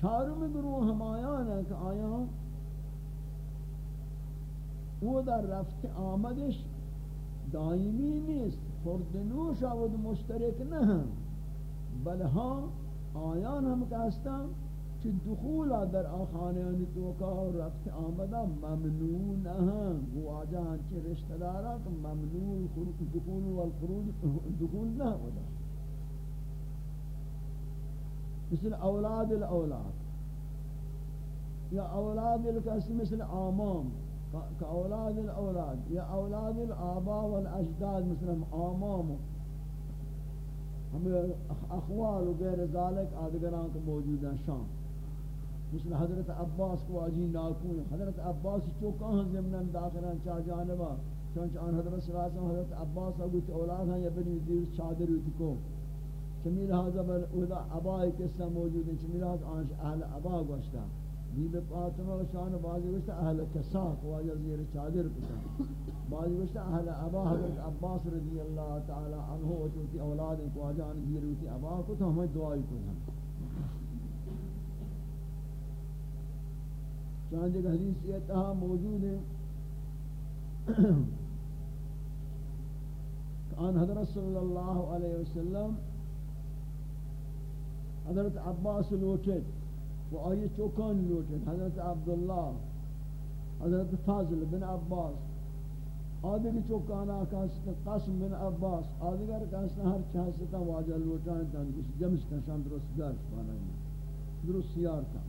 چارم گروہ ہم آیان ہیں کہ آیان وہ در رفت آمدش دائمی نیست خردنوش آود مشترک نہ ہم بل ہاں آیان ہم کہستا چی دخول در آخانیانی توکا رفت آمدہ ممنون ہم وہ آجا ہنچے رشتہ دارا کہ ممنون دخول والخروج دخول نہ ہوتا مثل اولاد الاولاد. یا اولاد الکسی مثل آمام كأولاد الأولاد، يا أولاد الآباء والأجداد مثل آمام ہم اخوال وغير ذلك آدگران کو موجود ہیں، شام. مثل حضرت عباس کو آجی ناکون، حضرت عباس چوکاں ہیں زمنان داخلان چاہ جانبا چونچہ آن حضرت صلی اللہ علیہ وسلم، حضرت عباس اگوچ اولاد ہیں، یا بنی دیر چادر ہوتی کو. چمیل حضرت عبائی قصہ موجود ہیں، چمیل حضرت آنش اہل عبا گوشتا. بی بی فاطمہ شان بازی وشتا اہل کساق واجہ زیر چادر کتا بازی وشتا اہل ابا حضرت عباس رضی اللہ تعالی عنہ و چوتی اولاد کو واجان زیر وتی ابا کو تو ہمیں دعائی کو ہم چاند ایک حدیث یہ تہا موجود ہے ان حضرت صلی اللہ علیہ وسلم حضرت عباس لوٹت و آئی چوکان لوٹن حضرت عبداللہ حضرت فاضل بن عباس آدھگر چوکان آکاستا قاسم بن عباس آدھگر کاستا ہر چاہستا واجہ لوٹان تان کسی جمس کا درست درش پانا درست سیار تھا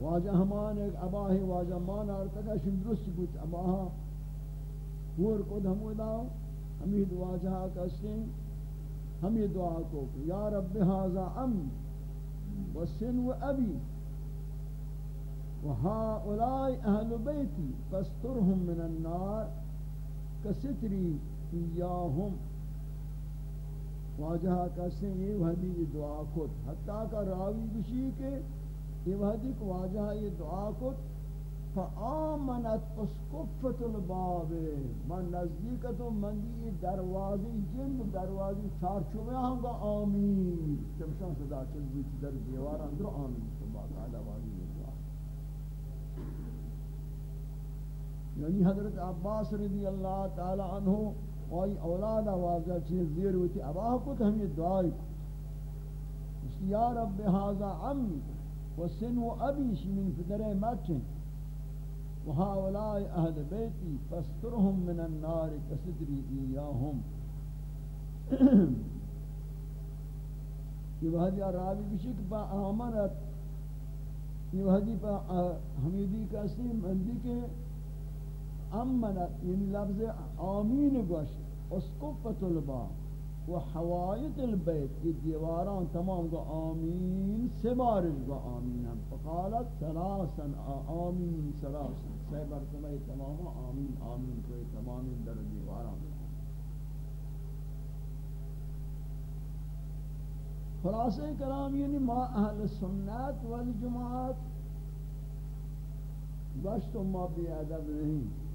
واجہ ہمان ایک اباہی واجہ مان آرتا کہ شن درست بود اباہا پور کو دھمو داو ہمیں واجہ کستے ہم یہ دعا کو یا رب حاضا امن وسن و أبي وهؤلاء اهل بيتي فاسترهم من النار كستري إياهم واجہ کہتے ہیں یہ وحدی دعا کت، حتیٰ کا راوی بشی کے، یہ وحدی کو واجہ یہ دعا کت فآمنت اسقفت الباب من نزدیکت و من دی دروازی جن، دروازی چارچوبه ہم گا آمین. چمشان صدا چل بیت در دیوار اندر آمین. سبا تعالی واجی دعا یعنی حضرت عباس رضی اللہ تعالی عنہ وائی اولاد واضح چیز زیر ہوتی اباہ کو تو ہم یہ دعائی کو یا رب، حاضا عمی و سن و ابیش من فدر مچن وهؤلاء أهل بيتي فاسترهم من النار كستري إياهم. یہ وحدی عرابی بشک با آمنت یہ وحدی با حمیدی کسی مندی کے امنت یعنی لفظ آمین گوشت اسکفت الباب. و حوائط البیت یہ دیواران تمام کو آمین سے بارش کو آمین ہم فقالت سلاسن آمین، سلاسن. سے برتمہ تمام، آمین آمین. کو تمام در دیواران. خلاصہ کرام یعنی ما اہل سنت والجماعت گشت و ما بی ادب نہیں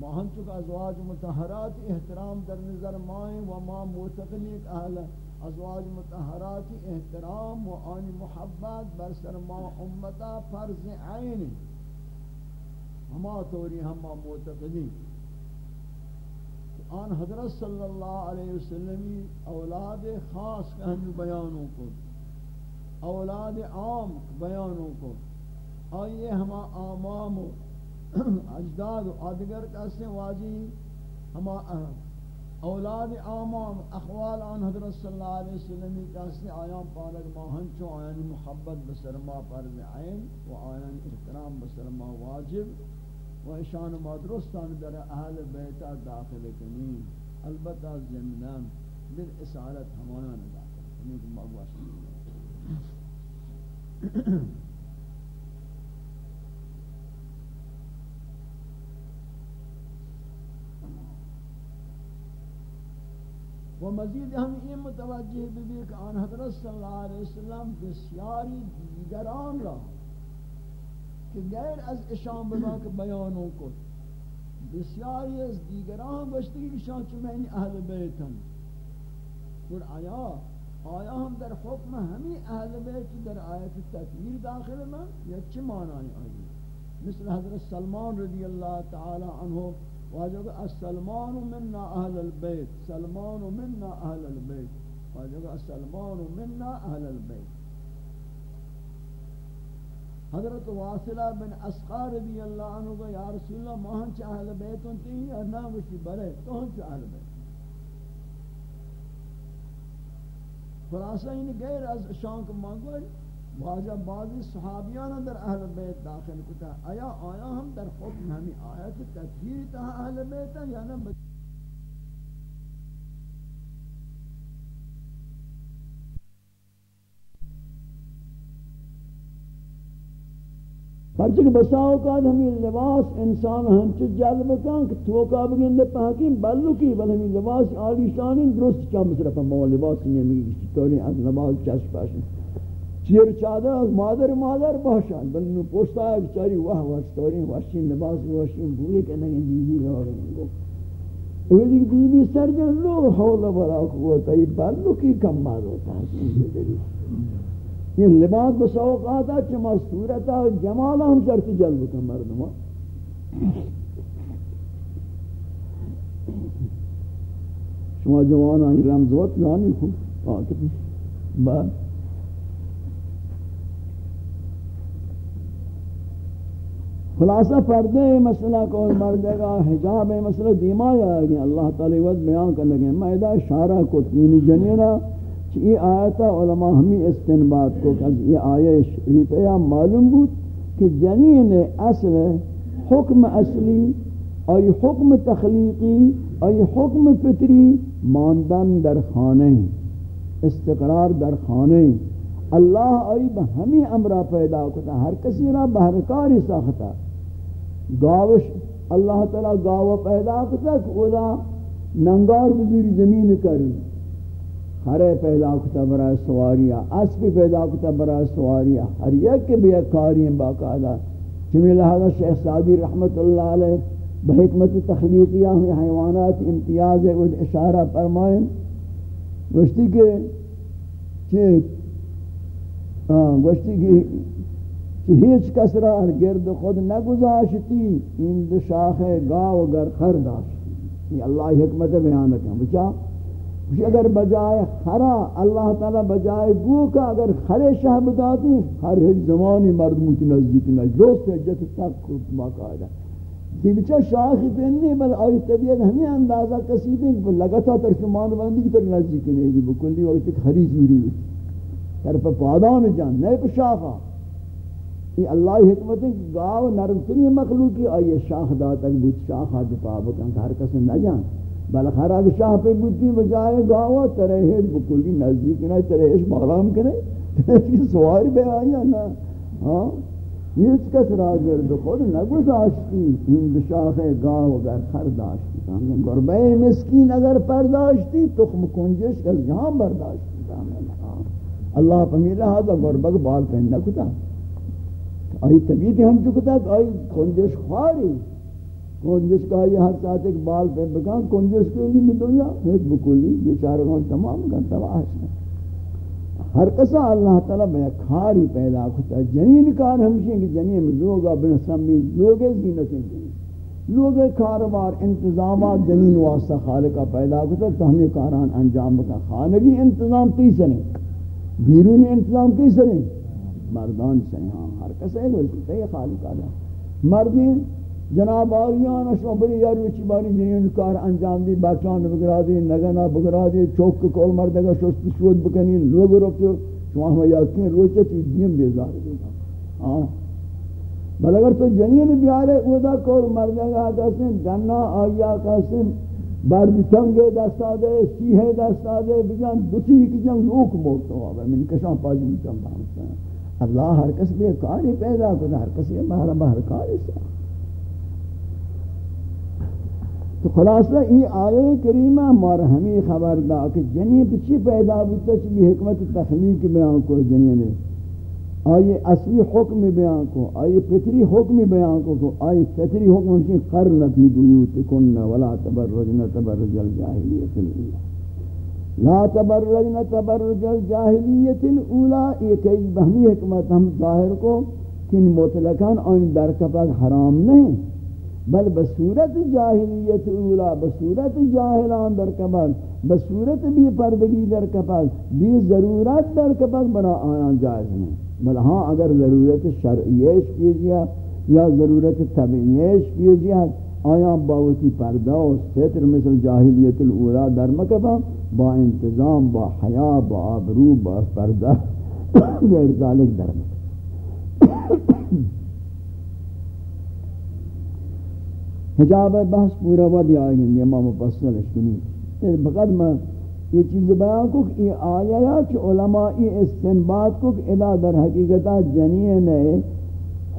ماہن چکا ازواج متحرات احترام در نظر مائیں و ما موتقنی اہل ازواج متحرات احترام و آن محبت برسر ما امتا فرض عین. ہما توری ہم ما موتقنی آن حضرت صلی اللہ علیہ وسلمی اولاد خاص کہن بیانوں کو. اولاد عام بیانوں کو. آئیے ہما آمام <clears throat> اجداد و آدگر کسی واجی ہما اولاد آمام، اخوال آن حضرت صلی اللہ علیہ وسلم کسی آیان پارک ماہن چو آیان محبت بسر ما فرض عین و آیان احترام بسر ما واجب و اشان ما درستان در اہل بیتا داخل کنی البتہ زمنان بالاسالت ہمانا داخل کنی کہ ما گوشت۔ <clears throat> و مزید ہم یہ متوجہ بھی کہ آن حضرت صلی اللہ علیہ وسلم بسیاری دیگران را کہ غیر از اشان بنا <coughs> کے بیانوں کو بسیاری از دیگران گوشتی کہ شان اہل بیتن اور آیا آیا ہم در حکم ہمی اہل بیت در آیت تکویر داخل میں یا چی معنی آئی؟ مثل حضرت سلمان رضی اللہ تعالی عنہ واجب السلمان منا اهل البيت سلمان منا اهل البيت واجب السلمان منا اهل البيت حضرت واصلہ بن اسقار رضی اللہ عنہ کو، یا رسول اللہ ماہن چا اہل بیت انتی یا نا وشی برے تو ہن چا اہل بیت. خلاصہ، ان غیر از شان کو مانگو واجہ بعضی صحابیان در اہل بیت داخل کتا آیا آیا ہم در حکم ہمی آیت تطہیر تا اہل بیت یا نہ؟ پرچک بساؤ کا ہمیں لباس انسان ہم چو جلب کان کہ تو کا بگن دے پاکیم بلو کی بل ہمیں لباس عالی شانی درست چا مصرف ہم لباس نہیں ہمیں کسی طوری از لباس چشپ پاشن۔ چیر چادر از مادر مادر باشن. بل نو پوستا ایک چاری واہ واشتاری واشین لباس واشین بوئے کہ نہیں بیوی رو رہے گو اولی بیوی سر جن لو حول برا قوتا یہ بلو کی کم مار ہوتا ہے یہ لباس بسوق آتا چما صورتا جمالا ہم شرط جلب کم مردما شما جوانا ہی رمزوت لانی خوب. آتا بعد. خلاصہ پردے مسئلہ کو مردے گا حجاب مسئلہ دیما یا گیا اللہ تعالی وقت بیان کرنے گئے مائدہ اشارہ کو تینی جنینا یہ آیتا علماء ہمیں استنباد کو کہ یہ آیہ شریف یا معلوم بود کہ جنین اصل حکم اصلی اور حکم تخلیقی اور حکم فطری ماندن در خانے استقرار در خانے اللہ آئی بہمی امرہ پیدا کرتا ہر کسی را بہرکاری ساختا گاوش اللہ تعالی گاو پیدا کرتا کہ اولا ننگار بزوری زمین کری۔ ہرے پیدا کرتا برای سواریہ اسپی پیدا کرتا برای سواریہ ہر یک کے بھی کاری ہیں باقاعدہ۔ چمی لہذا شیخ سعدی رحمت اللہ علیہ بحکمت تخلیقیہ ہمیں حیوانات امتیاز ہے اشارہ فرمائیں۔ گوشتی کہ ہاں، گوشتی کہ کہ ہیچ کس را گرد خود نگزاشتی این دو شاخ گاو گر خر داشتی یہ اللہ حکمت بیان رکھا بچا اگر بجائے خرا، اللہ تعالی بجائے گو کا اگر خرے شاہ بداتی، ہر ہر زمانی مرد موتی نزدیک نجد دوست جت تک خود باقاعدہ دی بچا شاخی پہننے بل آئی طبیعت ہمیں اندازہ کسی دیں کہ لگتا ترشمان بندی کی طرح نزدیک نہیں دی، بکلی وقت ایک خری زوری ہوئی. طرف پادان جان، نئے پہ شاخا. یہ اللہ حکمت ہے کہ گاو نرم تری مخلوقی آئیے شاخ داتا کہ بوت شاخ آدھ پابکن ہر کس نہ جان۔ بلکہ ہر آگے شاخ پہ بوتی بجائے گاو ترہیج بکلی نزدیک نہیں ترہیج مغرام کرے۔ ترہیج سواری بے آیا نا۔ ہاں؟ یہ کس را گرد خود نگذاشتی۔ این شاخ گاو اگر خر داشتی۔ گربہ مسکین اگر پرداشتی، تخم کنجش کل جہاں برداشتی۔ ہاں؟ اللہ پمیلہ ہاں، حضا گربہ کے بال پہننا کتا۔ آئی طبیعت ہم چکتا کہ آئی کنجش خواری۔ کنجش کا یہ ہر ساتھ ایک بال پہ بکان کنجش کے لیے میں دنیا ایک بکلی یہ چارگان تمام کا تواش ہے ہر قصہ اللہ تعالیٰ میں کھاری پیدا کرتا ہے۔ جنین کار ہمشہ کہ جنین میں لوگا بن سمی لوگے زینتیں جنین لوگے کاروبار، انتظامات جنین واسطہ خالقہ پیدا کرتا ہے تو ہمیں کاران انجام بکا خانگی انتظام تیسریں بیرونی انتظام کیسریں مردان سے ہاں ہر کس ہے کوئی تے خالق اعلی مردین جناب آریان اشو بری یار وچ باری جنین، کار انجام دی بچان بگرا دی، نگنا بگرا دی، چوک کول مردگا شست شود بکنی، لوگ رو شما ہم یقین روچے تی دین بیزار دیتا ہاں۔ بل اگر تو جنین بیارے اودا کول مردگا کسن جنہ آیا کسن برد چنگے دستا دے سیہے دستا دے بجان دوتی کی جنگ لوک موتا ہوا من کشان پاجی مچم بانتا ہے اللہ ہر کس بھی کاری پیدا کرنا، ہر کس بھی بہر بہر کاری سا تو خلاصہ یہ آیے کریمہ مار ہمیں خبر دا کہ جنی پچھی پیدا بودتا چلی حکمت تخلیق بیان کو جنی نے۔ آئیے اصلی حکم بیان کو آئیے فطری حکم بیان کو آئیے فطری حکم کی قرن فی بیوت کن ولا تبرجن تبرج الجاہلیت الاولا لا تبرجن تبرج الجاہلیت الاولا یہ کئی بہمی حکمت ہم ظاہر کو کن مطلقاً آئین در کپک حرام نہیں، بل بصورت جاہلیت اولا، بصورت جاہلان در کپک، بصورت بھی پردگی در کپک بھی ضرورت در کپک بنا آیان جائز نہیں۔ بل ہاں اگر ضرورت شرعیش کیجیا یا ضرورت طبعیش کیجیا آیا باوتی پردہ و ستر مثل جاہلیت الاولا در مکبہ با انتظام، با حیا، با آبرو، با پردہ <coughs> غیر ذالک در مکبہ <coughs> حجاب بحث پورا ودی آئیں گے، امام مفصل اشکنی بقد میں یہ چیز بیان کو کہ یہ آیا کہ علماء یہ استنباط کو کہ ادا در حقیقتا جنین ہے،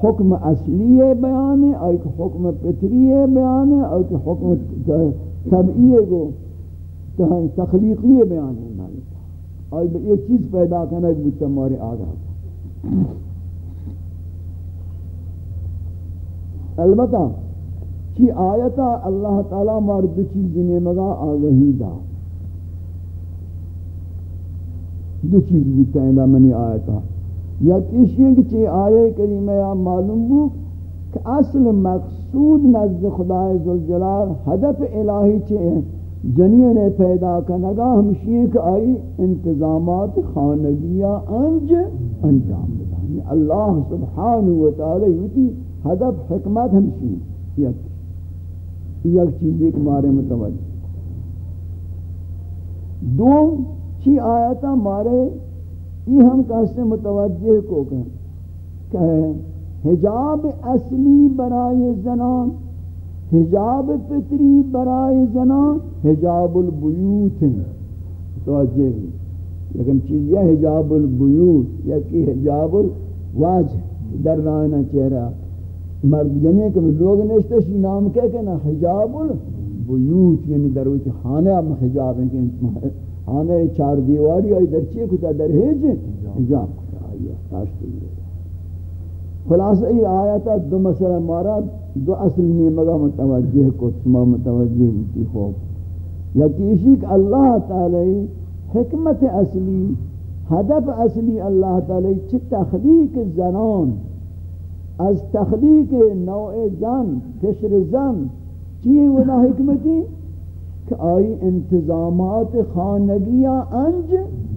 حکم اصلی بیان ہے، اور حکم پتری بیان ہے، اور حکم طبعی کو تخلیقی بیان ہے اور یہ چیز پیدا کرنا ایک بچہ مارے آگاہ البتہ کی آیتا اللہ تعالی مار دو چیز جنہیں مگا آگہی دا۔ دو چیز بودتا ہے منی آیتا یا کسی ہیں کہ چی آیے کریمہ یا معلوم بو کہ اصل مقصود نزد خدا ذوالجلال، ہدف الہی چی ہے جنین پیدا کنگا ہمشی ہیں کہ آئی انتظامات خانگیہ انج انجام بدانی یعنی اللہ سبحانہ وتعالی یوتی ہدف حکمت ہمشی ہیں یک چیز ایک مارے متوجہ۔ دوم، چی آیتا مارے؟ یہ ہم کہتے متوجہ کو کہ حجاب اصلی برائے زنان حجاب فطری برائے زنان حجاب البیوت ہیں۔ متوجہ بھی لیکن چیز یہ حجاب البیوت یا کہ حجاب الواجہ در رائنا چہرہ۔ مرد جنے کہ لوگ نشتے شی نام کہہ کہ نا حجاب البیوت یعنی دروچ خانہ حجاب ہیں کہ آنے چار دیواری آئی، در چیئے کتا؟ در ہیج حجاب کتا، آئی اختاشت خلاصہ ای آیتا دو مسئلہ مارا۔ دو اصل نیمگا متوجہ کو سما متوجہ ہوتی خوب یا کیشی کہ اللہ تعالی حکمت اصلی، ہدف اصلی اللہ تعالی چھ تخلیق زنان، از تخلیق نوع زن، کشر زن، چیئے ونا حکمتی؟ کہ آئی انتظامات خانگیاں انج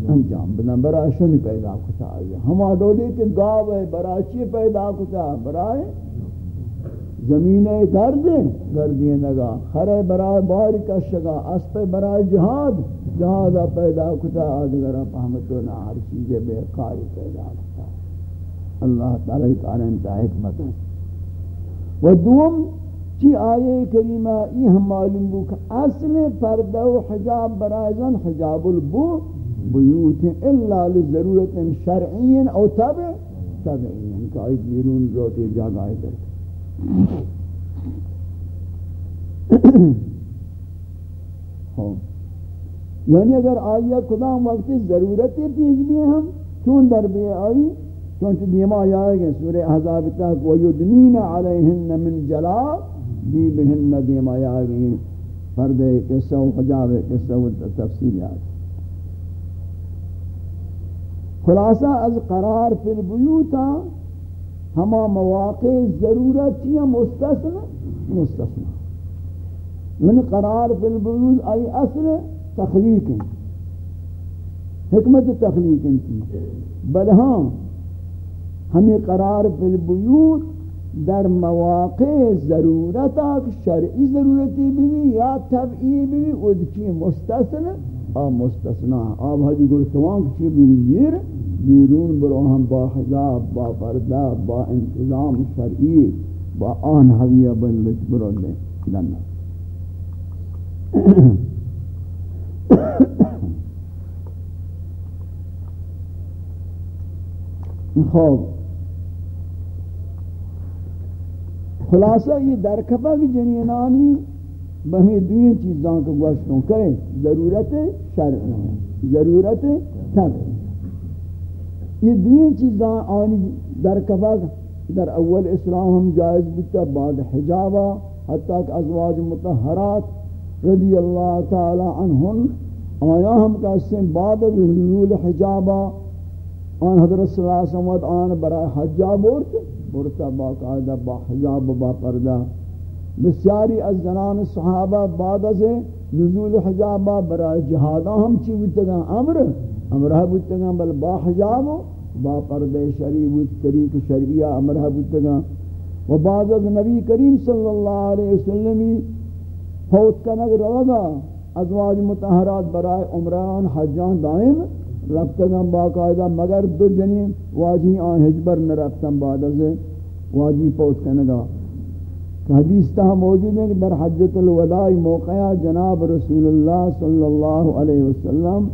انجام۔ بنا برای شنی پیدا کتا آئی، ہما ڈولی کہ گاو ہے برای چی پیدا کتا برای زمین گرد گردی نگا خرے برای باری کشگا اسپ برای جہاد جہاد پیدا کتا، آدھگرہ پہمتو نہ ہر چیز بے قاری پیدا کتا۔ اللہ تعالی کار انتہا حکمت ہے و دوم چی آیے کریمہ، یہ ہم معلوم بو کہ اصل پردہ و حجاب برائزن حجاب البو، بیوت الا لضرورت شرعی او تبع تبعی کہ آئی بیرون روتے جاگ آئے <coughs> یعنی اگر آئیہ کدام وقت ضرورت پیش بھی ہم، چون در بے آئی، چونچہ دیما آئے گئے، سورہ حضاب تک، وَيُدْنِينَ عَلَيْهِنَّ مِنْ جَلَاءَ بی بہن ندیم آیا گئی فرد قصہ و حجاب قصہ و تفصیل یاد۔ خلاصہ، از قرار فی البیوتا ہما مواقع ضرورت چیئے مستثنا مستثنا یعنی قرار فی البیوت آئی اصل تخلیق. حکمت تخلیق ہیں بل ہاں ہمیں قرار فی البیوت در مواقع ضرورت شرعی ضرورتی بھی یا طبعی بھی ادچی مستثنا آ مستثنا آب حدی گرتوان کچی بھی بیر بیرون برو ہم با حجاب، با پردہ با انتظام شرعی، با آن حویہ بلش برو لے. لنا خوب خلاصہ یہ درکبہ کی جنینانی بہمی دوئی چیزاں کو گوشتوں کریں، ضرورت شرع ضرورت تب یہ دوئی چیزاں آنی در درکبہ در اول اسلام ہم جائز بتا بعد حجابہ حتیٰ کہ ازواج متحرات رضی اللہ تعالی عنہن، آیا ہم کہتے ہیں بعد حلول حجابہ آن حضرت صلی اللہ علیہ وسلم، آن برای حجاب بورت بورتا باقاعدہ با حجاب، با پردہ۔ بسیاری از زنان صحابہ بعد از نزول حجابہ برای جہادہ ہم چی بودتگا امر امرہ بودتگا بل با حجاب با پردہ شریع بود طریق شریعہ امرہ بودتگا و بعد از نبی کریم صلی اللہ علیہ وسلم فوت کا نگر ازواج متحرات برای عمران، حجان دائم رفتگم باقاعدہ مگر دو جنین واجی آن حجبر نرفتم بعد از واجی فوت کا نگا حدیث تہا موجود ہے کہ در حجت الوداع موقع جناب رسول اللہ صلی اللہ علیہ وسلم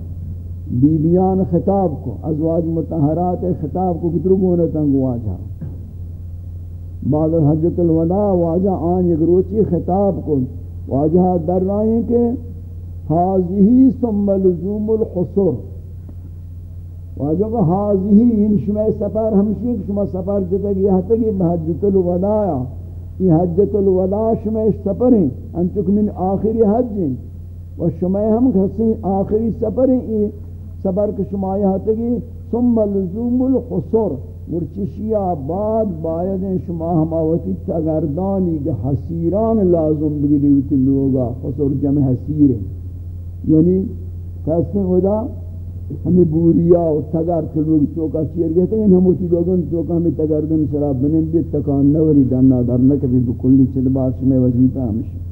بیبیان خطاب کو، ازواج متحرات خطاب کو کترو گونتا گواجہ بعد حجت الوداع واجہ آن یک روچی خطاب کو۔ واجہ در رائیں کہ حاضی ثم لزوم الحصر۔ واجہ کو حاضی ان شما سفر، ہمشی شما سفر جتا گیا تک یہ حجت الوداع۔ یہ حجت الوداع شما سفر ہیں انچک من آخری حج ہیں۔ و شما ہم کسی آخری سفر ہیں یہ سفر کے شما یہاں تک ثم لزوم الحصر مرچشیا بعد باید شما ہماوتی تگردانی کہ حسیران لازم بگلی ہوتی لوگا. خسر جمع حسیر یعنی کہتے ہیں خدا ہمیں بوریا و تگر کے لوگ چوکا چیر گئے ہیں ہم اسی لوگوں چوکا ہمیں تگردن شراب بنندی تکان نوری دانا درنا کبھی بکلی چل بات شمیں وظیفہ ہمشہ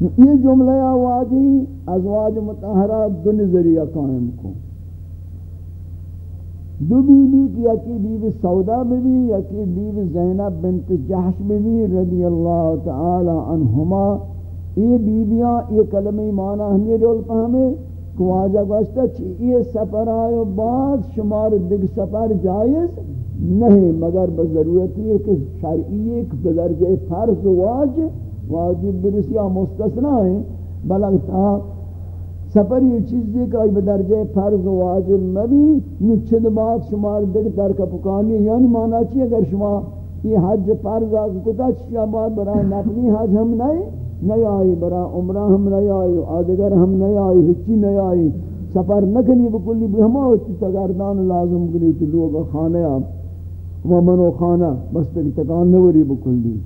یہ جملہ آوازی ازواج متحرہ دو نظریہ قائم کو دو بی بی کی یکی بی بی سودا بی بی یکی Bibi Zainab bint Jahsh be be رضی اللہ تعالی عنہما۔ یہ بی بیاں یہ کلمہ معنی ہمیں رول پہمیں کہ واجہ گوشتا چی یہ سفر آئے بعد شمار دگ سفر جائز نہیں، مگر بضرورت یہ کہ شرعی ایک بدرجہ فرض واجب واجب برسیہ مستثنہ ہیں بلکہ سفر یہ چیز دی کہ ای بدرجہ فرض و واجب مبی نچد بات شمار دیکھ در کا پکانی یعنی مانا چی اگر شما یہ حج فرض آگ کتا چیا بات برای نفلی حج ہم نہیں نہیں آئی برای عمرہ ہم نہیں آئی آدگر ہم نہیں آئی، ہچی نہیں آئی، سفر نکنی بکلی بھی ہما ہوتی تگردان لازم کلی تو لوگ خانے آپ ومنو خانہ، بس تک تکان نوری بکلی۔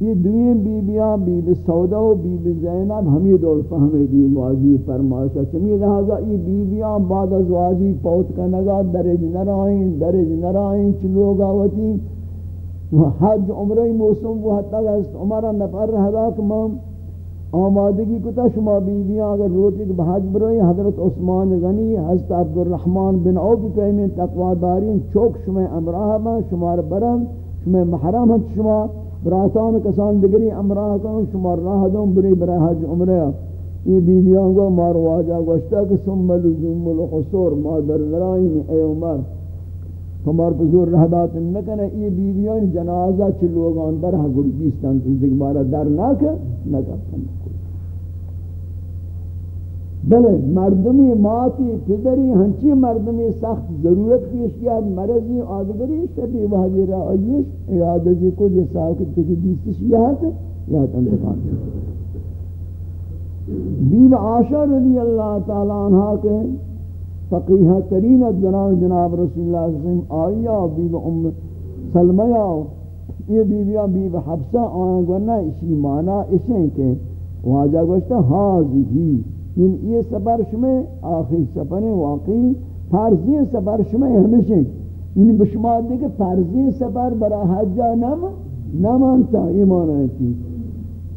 یہ دوئیں بی بیاں بی بی سودا و بی بی زینب ہمیں دول فہمے دی واجی فرمائشہ چمی لہذا یہ بی بیاں بعد از واجی پوت کا نگا، درج نرائیں درج نرائیں چلوگ آوتی حج عمرہ موسم وہ حتی کہ عمرہ نفر رہا کہ میں آمادگی کتا شما بی بیاں اگر روٹی کے بحج بروئی حضرت عثمان غنی، حضرت عبدالرحمن بن عوف کہ میں تقوی دارین، چوک شما امراہ با شمار برم شما محرم ہم شما۔ براسان کسان دگری امراہ کنو شمار راہ دون بری برای حج عمرہ یہ بیبیان گو مار واجہ گوشتا کہ سم لزوم الحصور ما در لرائیم اے عمر ہمار بزور رہ دات نکنے یہ بیبیان جنازہ چھ لوگان در ہا گرگیستان تیزک بارا در ناکا نکا بلے، مردمی ماتی، پدری، ہنچی مردمی سخت ضرورت پیش کیا مرضی، آدگری شبی وحدی را آئیش رائیش ایادتی کو جساو کی تکی دیستش یہاں یہاں انتقال بیب عاشا رضی اللہ تعالی عنہ کے فقیہ ترین جناب جناب رسول اللہ صلی اللہ علیہ وسلم آئیا بیب ام سلمیہ، یہ بیبیاں بیب حفصہ آئیں گونا اسی معنی اسے کہ واجہ گوشتا حاضی ہی این یہ سفر شما آخری سفر واقعی فرضی سفر شما ہمیشہ این بشما دیگه فرضی سفر برای حج نم نمانتا ایمان آتی.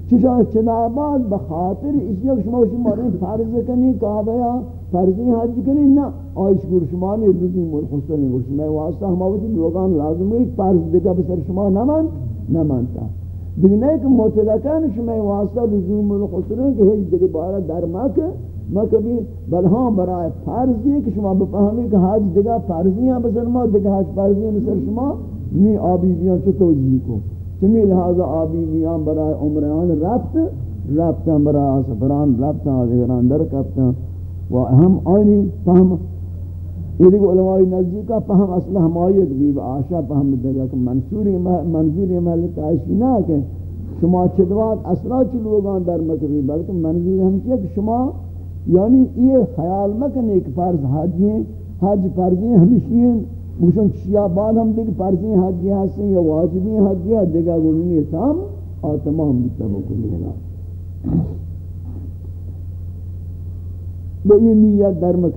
چشا چناباد بخاطر اشیاء شما شما رو فرض کنی کعبه یا فرضی حج کنی نه. آیش گور شما نه لزوم مول حسین گور شما واسطه ما وقتی لوگان لازم فرض دیگه به سر شما نمان مانتا دیگه نه که مطلقاً شما واسطه لزوم الخسرین که هیچ دیگه بارا در مکه ما کبھی بلہاں برائے فرض یہ کہ شما بفہمی کہ حج دیگا فرضی ہیں بسر ما دیگا حج فرضی ہیں بسر شما نی آبی بیان چو توجیہ کو چمی لہذا آبی بیان برائے عمران ربط ربطاں برائے سفران ربطاں دیگران در کبتاں و ہم آئینی فهم یعنی یہ دیکھو علماء نزدیکا فهم اصلا ہمائی ایک بیب آشا فهم دیگا کہ منصوری منظوری محل تعیشی نہ کہ شما چدوات اصلا چلوگان در مکبی بلکہ منظور ہم چیئے کہ شما یعنی یہ خیال مکن ایک فرض حج ہیں حج فرضی ہمیشہ ہیں، مشن چیا بعد ہم دیکھ فرضی حج ہیں یا واجبی حج ہیں دیکھا گلنی تام اور تمام بیتا بکلی ہے تو یہ نیت درم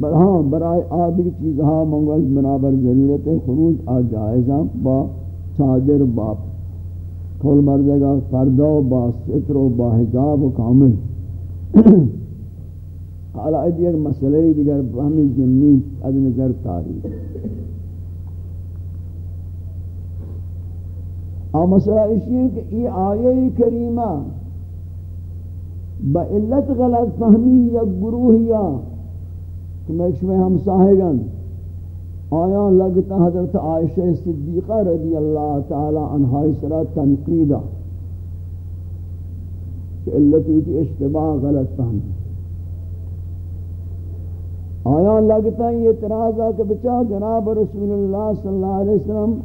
کریں ہاں برائے آدھر چیزہا منگل بنابر ضرورت خروج آ جائزہ ہاں، با صادر با کھول مردگا فردہ با ستر و با حجاب و کامل۔ <clears throat> حالا ایدی ایک مسئلہ دیگر ہمیں جمعی از نظر تاریخ۔ اور مسئلہ اسی ہے کہ یہ آیہ کریمہ با علت غلط فہمی یا گروہ یا کہ میں شمی ہم ساہگن آیان لگتا حضرت عائشہ صدیقہ رضی اللہ تعالی عنہ سرہ تنقیدہ کہ علت ہوئی اشتباہ غلط فہمی آیان لگتا ہے یہ اعتراض کہ بچا جناب رسول اللہ صلی اللہ علیہ وسلم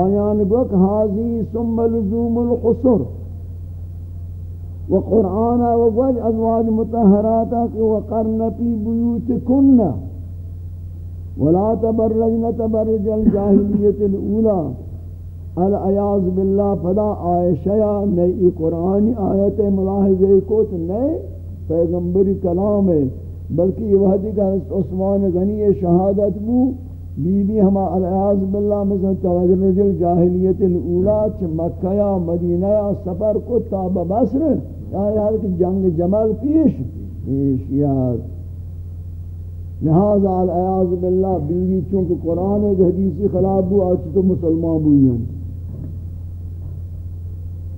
آیان گوک حاضی ثم لزوم القصر۔ وقرآن وقوج ازواج متحراتا کہ وقرن فی بیوتکن. ولا تبرجن تبرج الجاہلیت الاولا. العیاض باللہ فدا آئیشیا نئی قرآنی آیت ملاحظے کو تو نئے پیغمبری کلام ہے. بلکہ یہ وحدی کا عثمان غنی شہادت بو. بی بی ہما العیاض باللہ مثل توجرج الجاہلیت الاولا چھ مکہ یا مدینہ یا سفر کو تاب بصر یاد کہ جنگ جمل پیش پیش یاد۔ لہذا العیاض باللہ، بیوی چونکہ قرآن ایک حدیثی خلاف بو، آج تو مسلمان بوئین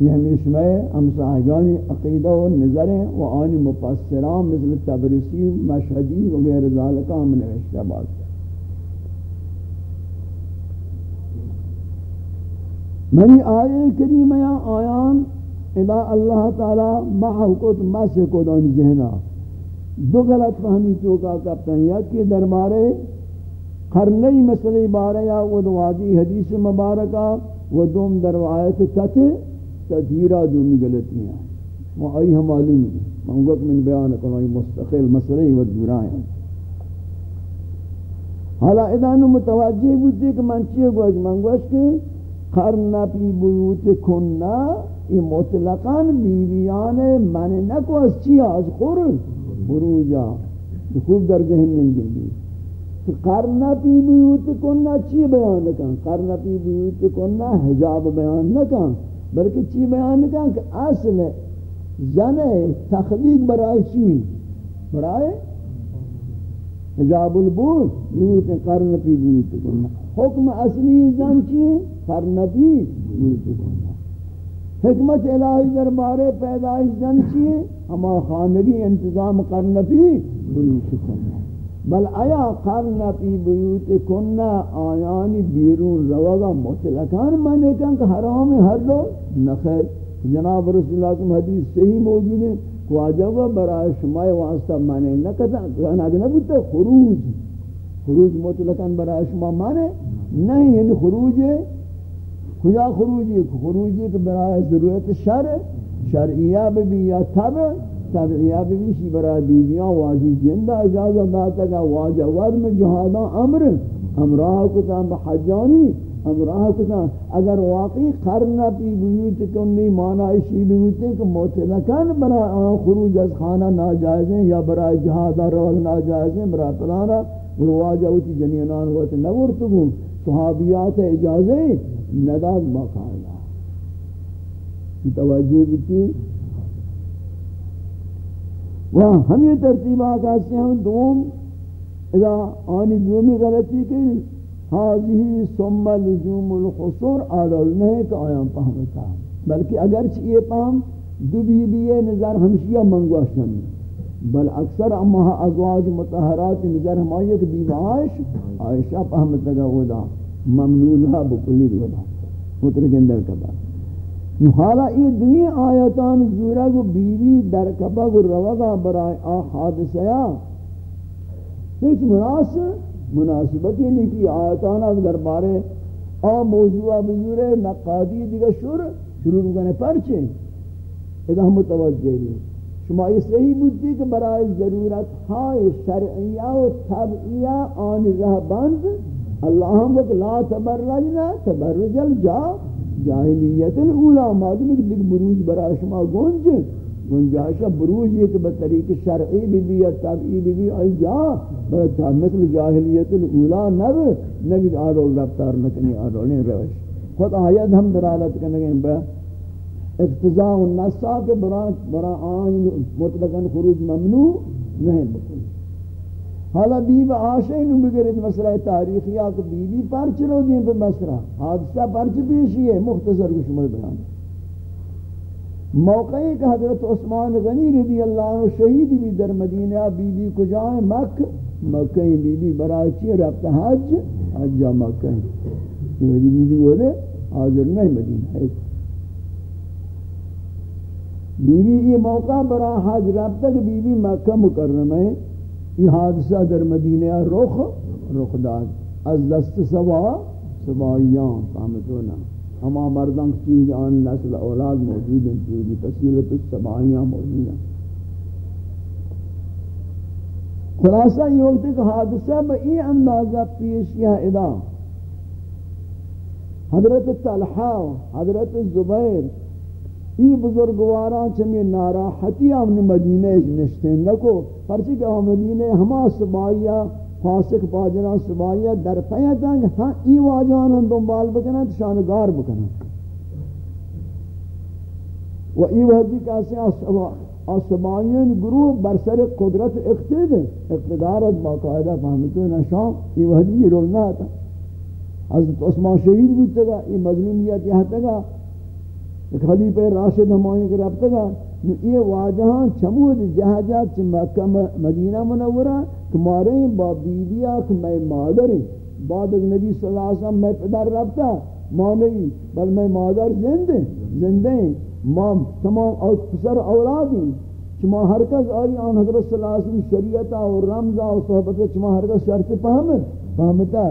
یہ ہمیش میں ہم صاحبانی عقیدہ و نظریں و آنی مفسران مثل تبرسی مشہدی وغیر ذالکہ ہم نے نوشتہ بات۔ منی آئے کریمہ آیان ادا اللہ تعالی محو کت مسح کت ان ذہنا دو غلط فہمی چوکا کرتے ہیں یا کہ دربارے قرنی مسئلہ بارے یا وہ واجی حدیث مبارکہ، وہ دوم دروایت تت تدھیرہ دومی غلطیاں وہ آئی ہم معلوم ہے۔ منگوک من بیان کنو یہ مستقل مسئلہ و دورائیں۔ حالا ادانو متوجہ بودتے کہ من چیئے گوش منگوش کہ قرن پی بیوت کننا یہ مطلقاً بیویان من نکو از چی از خورج خروجا خوب در ذہن نہیں گئی تو قرن پی بیوت کننا چی بیان نکن؟ قرن پی بیوت کننا حجاب بیان نکن. بلکہ چی بیان نکن کہ اصل زن تخلیق برای چی؟ برای حجاب البور بیوت قرن پی بیوت کننا حکم اصلی زن چی؟ قرن پی بیوت کننا حکمت الہی دربارے پیدائش زن چیئے ہما خانگی انتظام کرنا پی بیوت کننا بل آیا کرنا پی بیوت کننا آیانی بیرون روگا مطلقان مانے کن کہ حرام ہر دو۔ نخیر جناب رسول اللہ کی حدیث صحیح موجود ہے۔ کو آجاوا برای شمای واسطہ مانے نکتا اگر نبوتا خروج۔ خروج مطلقان برای شما مانے۔ نہیں یعنی خروج ہے۔ کجا خروجی خروجی کہ برای ضرورت شر شرعیہ بھی یا تبع تبعیہ بھی شی برای بیویاں واجی جندہ اجازت داتا کہ واجہ ود میں جہادا امر امراہ کتا بحجانی امراہ کتا اگر واقعی قرن پی بیوت کنی مانا اشی بیوتی کہ موتلکن برای آن خروج از خانہ ناجائز ہیں یا برای جہادا روز ناجائز ہیں برای پلانا واجہ ہوتی جنینان ہوتی نورتگو صحابیات اجازت نداد باقاعدہ توجہ بیتی وہ ہم یہ ترتیبہ کہتے ہیں ہم دوم اذا آنی دومی غلطی کہ حاضی ثم لزوم الخصور آدھول نہیں کہ آیاں پہمتا بلکہ اگرچہ یہ پہم دو بی بی نظر ہمشیہ منگوشن بل اکثر اما ازواج متحرات نظر ہمائی کہ بیو عائش عائشہ پہمتا گا ودا ممنونہ بکلی ودا مطلق اندر کبا حالا یہ دوی آیتان زورا کو بیوی در کبا کو روگا برای آ حادثیا ہیچ مناسب؟ مناسبت یہ نہیں کہ آیتانا دربارے آ موضوع بزور نقادی دیگا شور شروع کرنے پرچے ادھا متوجہ بھی شما یہ صحیح بودتی کہ برای ضرورت ہائے شرعیہ و طبعیہ آن رہ بند اللہ ہم وقت لا تبرجنا تبرج الجا، جاہلیت الاولا معلوم ہے کہ دیکھ بروج برای شما گونج گنجائش بروج یہ کہ بطریق شرعی بھی بھی یا طبعی بھی بھی آئی جا بلتا مثل جاہلیت الاولا نب نبی آرول رفتار نکنی آرولین روش. خود آیت ہم درالت کرنے با اقتضاء النساء کے برا برا آئین مطلقاً خروج ممنوع نہیں بکل حالا بی با آشئی نو بگرد مسئلہ تاریخی آکھ بی بی پرچ رو دیں پر مسئلہ. حادثہ پرچ پیشی ہے مختصر کو شمال بیان. موقعی کہ حضرت عثمان غنی رضی اللہ عنہ شہید بھی در مدینہ بی بی کو جائیں مکہ مکہ بی بی برای چی رفت حج؟ حجا مکہ یہ وجہ بی بی بولے حاضر نہیں مدینہ ہے بی بی یہ موقع برا حج رفت کہ بی بی مکہ مکرم ہے یہ حادثہ در مدینہ رخ رخ داد از دست سوا سوائیان فهمتونا. ہما مردان کی آن نسل اولاد موجود ہیں چیزی تسیلت السبائیاں موجود ہیں خلاصہ یہ ہوتا ہے کہ حادثہ با ای اندازہ پیش یا ادا حضرت طلحہ حضرت زبیر ای بزرگواران چمی ناراحتی ہم مدینہ نشتے نکو. پرچی کہ ہم مدینہ ہما سبائیہ فاسق پاجنا سبائیہ در پیتنگ ہاں ای واجہان ہم دنبال بکنا شانگار بکنا و ای وحدی کہتے ہیں گروہ برسر قدرت اقتد اقتدارت باقاعدہ فهمتو نشان ای وحدی یہ رول تھا حضرت عثمان شہید بودتا گا ای مظلومیت یہاں تگا ایک خلیفہ راشد ہمائیں کے رب تگا یہ واجہاں چمود جہجات چھ مکہ، مدینہ منورہ کمارے ہیں با بیدیا کہ میں مادر ہیں۔ بعد از نبی صلی اللہ علیہ وسلم، میں پدر ربتا ماں نہیں، بل میں مادر زندے زندے ہیں۔ ماں تمام پسر، اولاد ہیں۔ چما ہر کس آئی آن حضرت صلی اللہ علیہ وسلم شریعتا و رمضا و صحبت چما ہر کس شرط فہمت فہمتا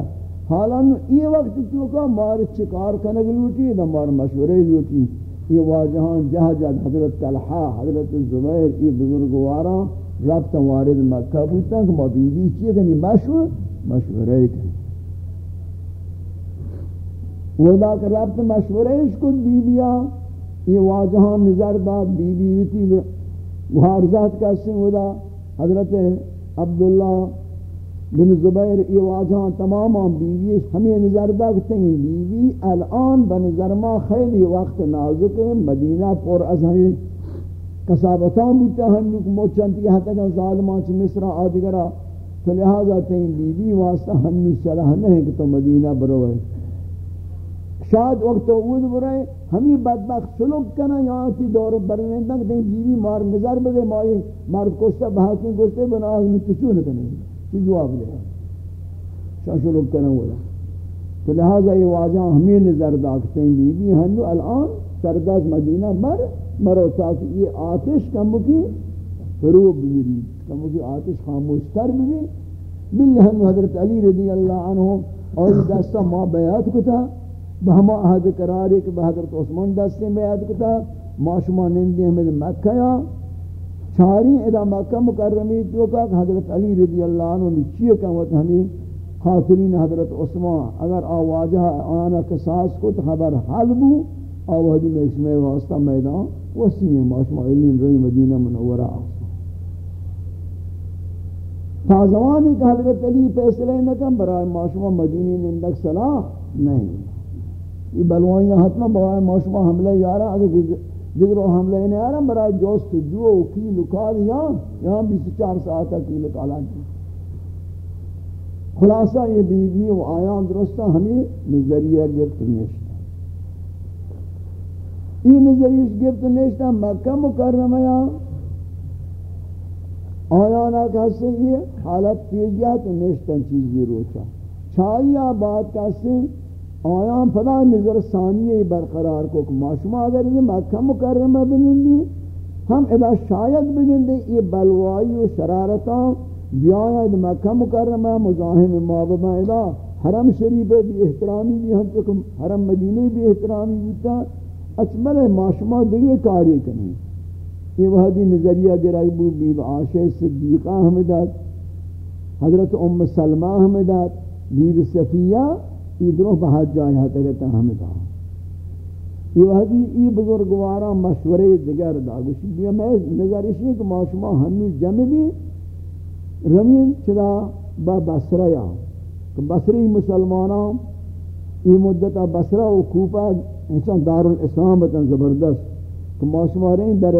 حالا یہ وقت چوکا مار چکار کنگ لوٹی دا مار مشورے لوٹی۔ یہ واجہان جہاں جہاں حضرت طلحہ، حضرت زبیر، یہ بزرگوارا ربط وارد مکہ بودتا کہ ما بی بی چیئے کنی یعنی مشور مشورے کنی ودا کہ ربط مشورے کن بی بیا یہ واجہان نظر داد بی بی بیتی وحارزات کا سن ودا حضرت عبداللہ بن زبیر یہ واجہاں تماما بیوی ہمیں نظر دکتے ہیں بیوی، الان بنظر ما خیلی وقت نازک ہے مدینہ پر از ہمیں کسابتان بیتا ہم لوگ موچنتی حتی کہ ظالمان چی مصر آدگرہ تو لہذا تین بیوی واسطہ ہمی صلاح نہیں کہ تو مدینہ برو ہے شاید وقت اود برائے ہمیں بدبخت سلوک کنا یہاں تی دور برنے تک تین بیوی مار نظر بدے مائی مرد کوشتا بحاکین کوشتے بنا آزمی کچھو نکنے کی جواب لے شاشو لوگ کرنے والا۔ تو لہذا یہ واجہ ہمیں نظر داکتے ہیں بی بی ہنو الان سرداز مدینہ مر، مرو تاکہ یہ آتش کم کی فروب بمیری کم کی آتش خاموشتر بھی بلی ہنو حضرت علی رضی اللہ عنہ اور دستا ما بیعت کتا بہما عہد قراری کہ بحضرت عثمان دستے بیعت کتا۔ ما شما نندی ہمیں مکہ یا چاری ادا مکہ مکرمی تو کہ حضرت علی رضی اللہ عنہ نے چیئے کہ وہ ہمیں خاطرین حضرت عثمان، اگر آواجہ آنا قصاص کو تو خبر حل بو آوازی میں اس میں واسطہ میدان وسیع ہے ماشما علین روی مدینہ منورہ تا زمانی کہ حضرت علی فیصلہ نہ کم برای ماشما مدینی نندک صلاح نہیں۔ یہ بلوائیاں حتما برای ماشما حملہ یارا اگر دیگر حملہ نہیں آ رہا برای جوست جو کی لکال یہاں یہاں بیس چار ساعت کی لکالا کی خلاصہ یہ بیوی و آیان درستہ ہمیں نظریہ گرفت نشتا یہ نظریہ گرفت نشتا مکہ مکرمہ یا آیانا کہتے ہیں یہ حالت پیش گیا تو نشتن چیزی روچا چھائیہ بات کہتے ہیں آیان پدا نظر ثانیہ برقرار کو معاشمہ اگر یہ مکہ مکرمہ بنندی، ہم ادا شاید بگندے یہ بلوائی و شرارتاں بیاید مکہ مکرمہ مزاہم معببہ ادا حرم شریف بھی احترامی بھی ہم چکم، حرم مدینی بھی احترامی بیتا اچمل معاشمہ دیگے کاری کریں یہ وحدی نظریہ گرائی بو، بیب عاشق صدیقہ حمدات حضرت ام سلمہ حمدات بیب صفیہ یہ درو بہت جائے ہاں تکتا حمدات یہ وحدی ای بزرگوارا مشورے دیگر داگوشی بیا میں نظر اسی کہ معاشمہ ہنو جمع بھی رمین چدا با بسرہ یا۔ کہ بسری مسلمانوں یہ مدت بسرہ و کوپا انسان دار الاسلام بتن زبردست۔ کہ معاشمہ رہیں در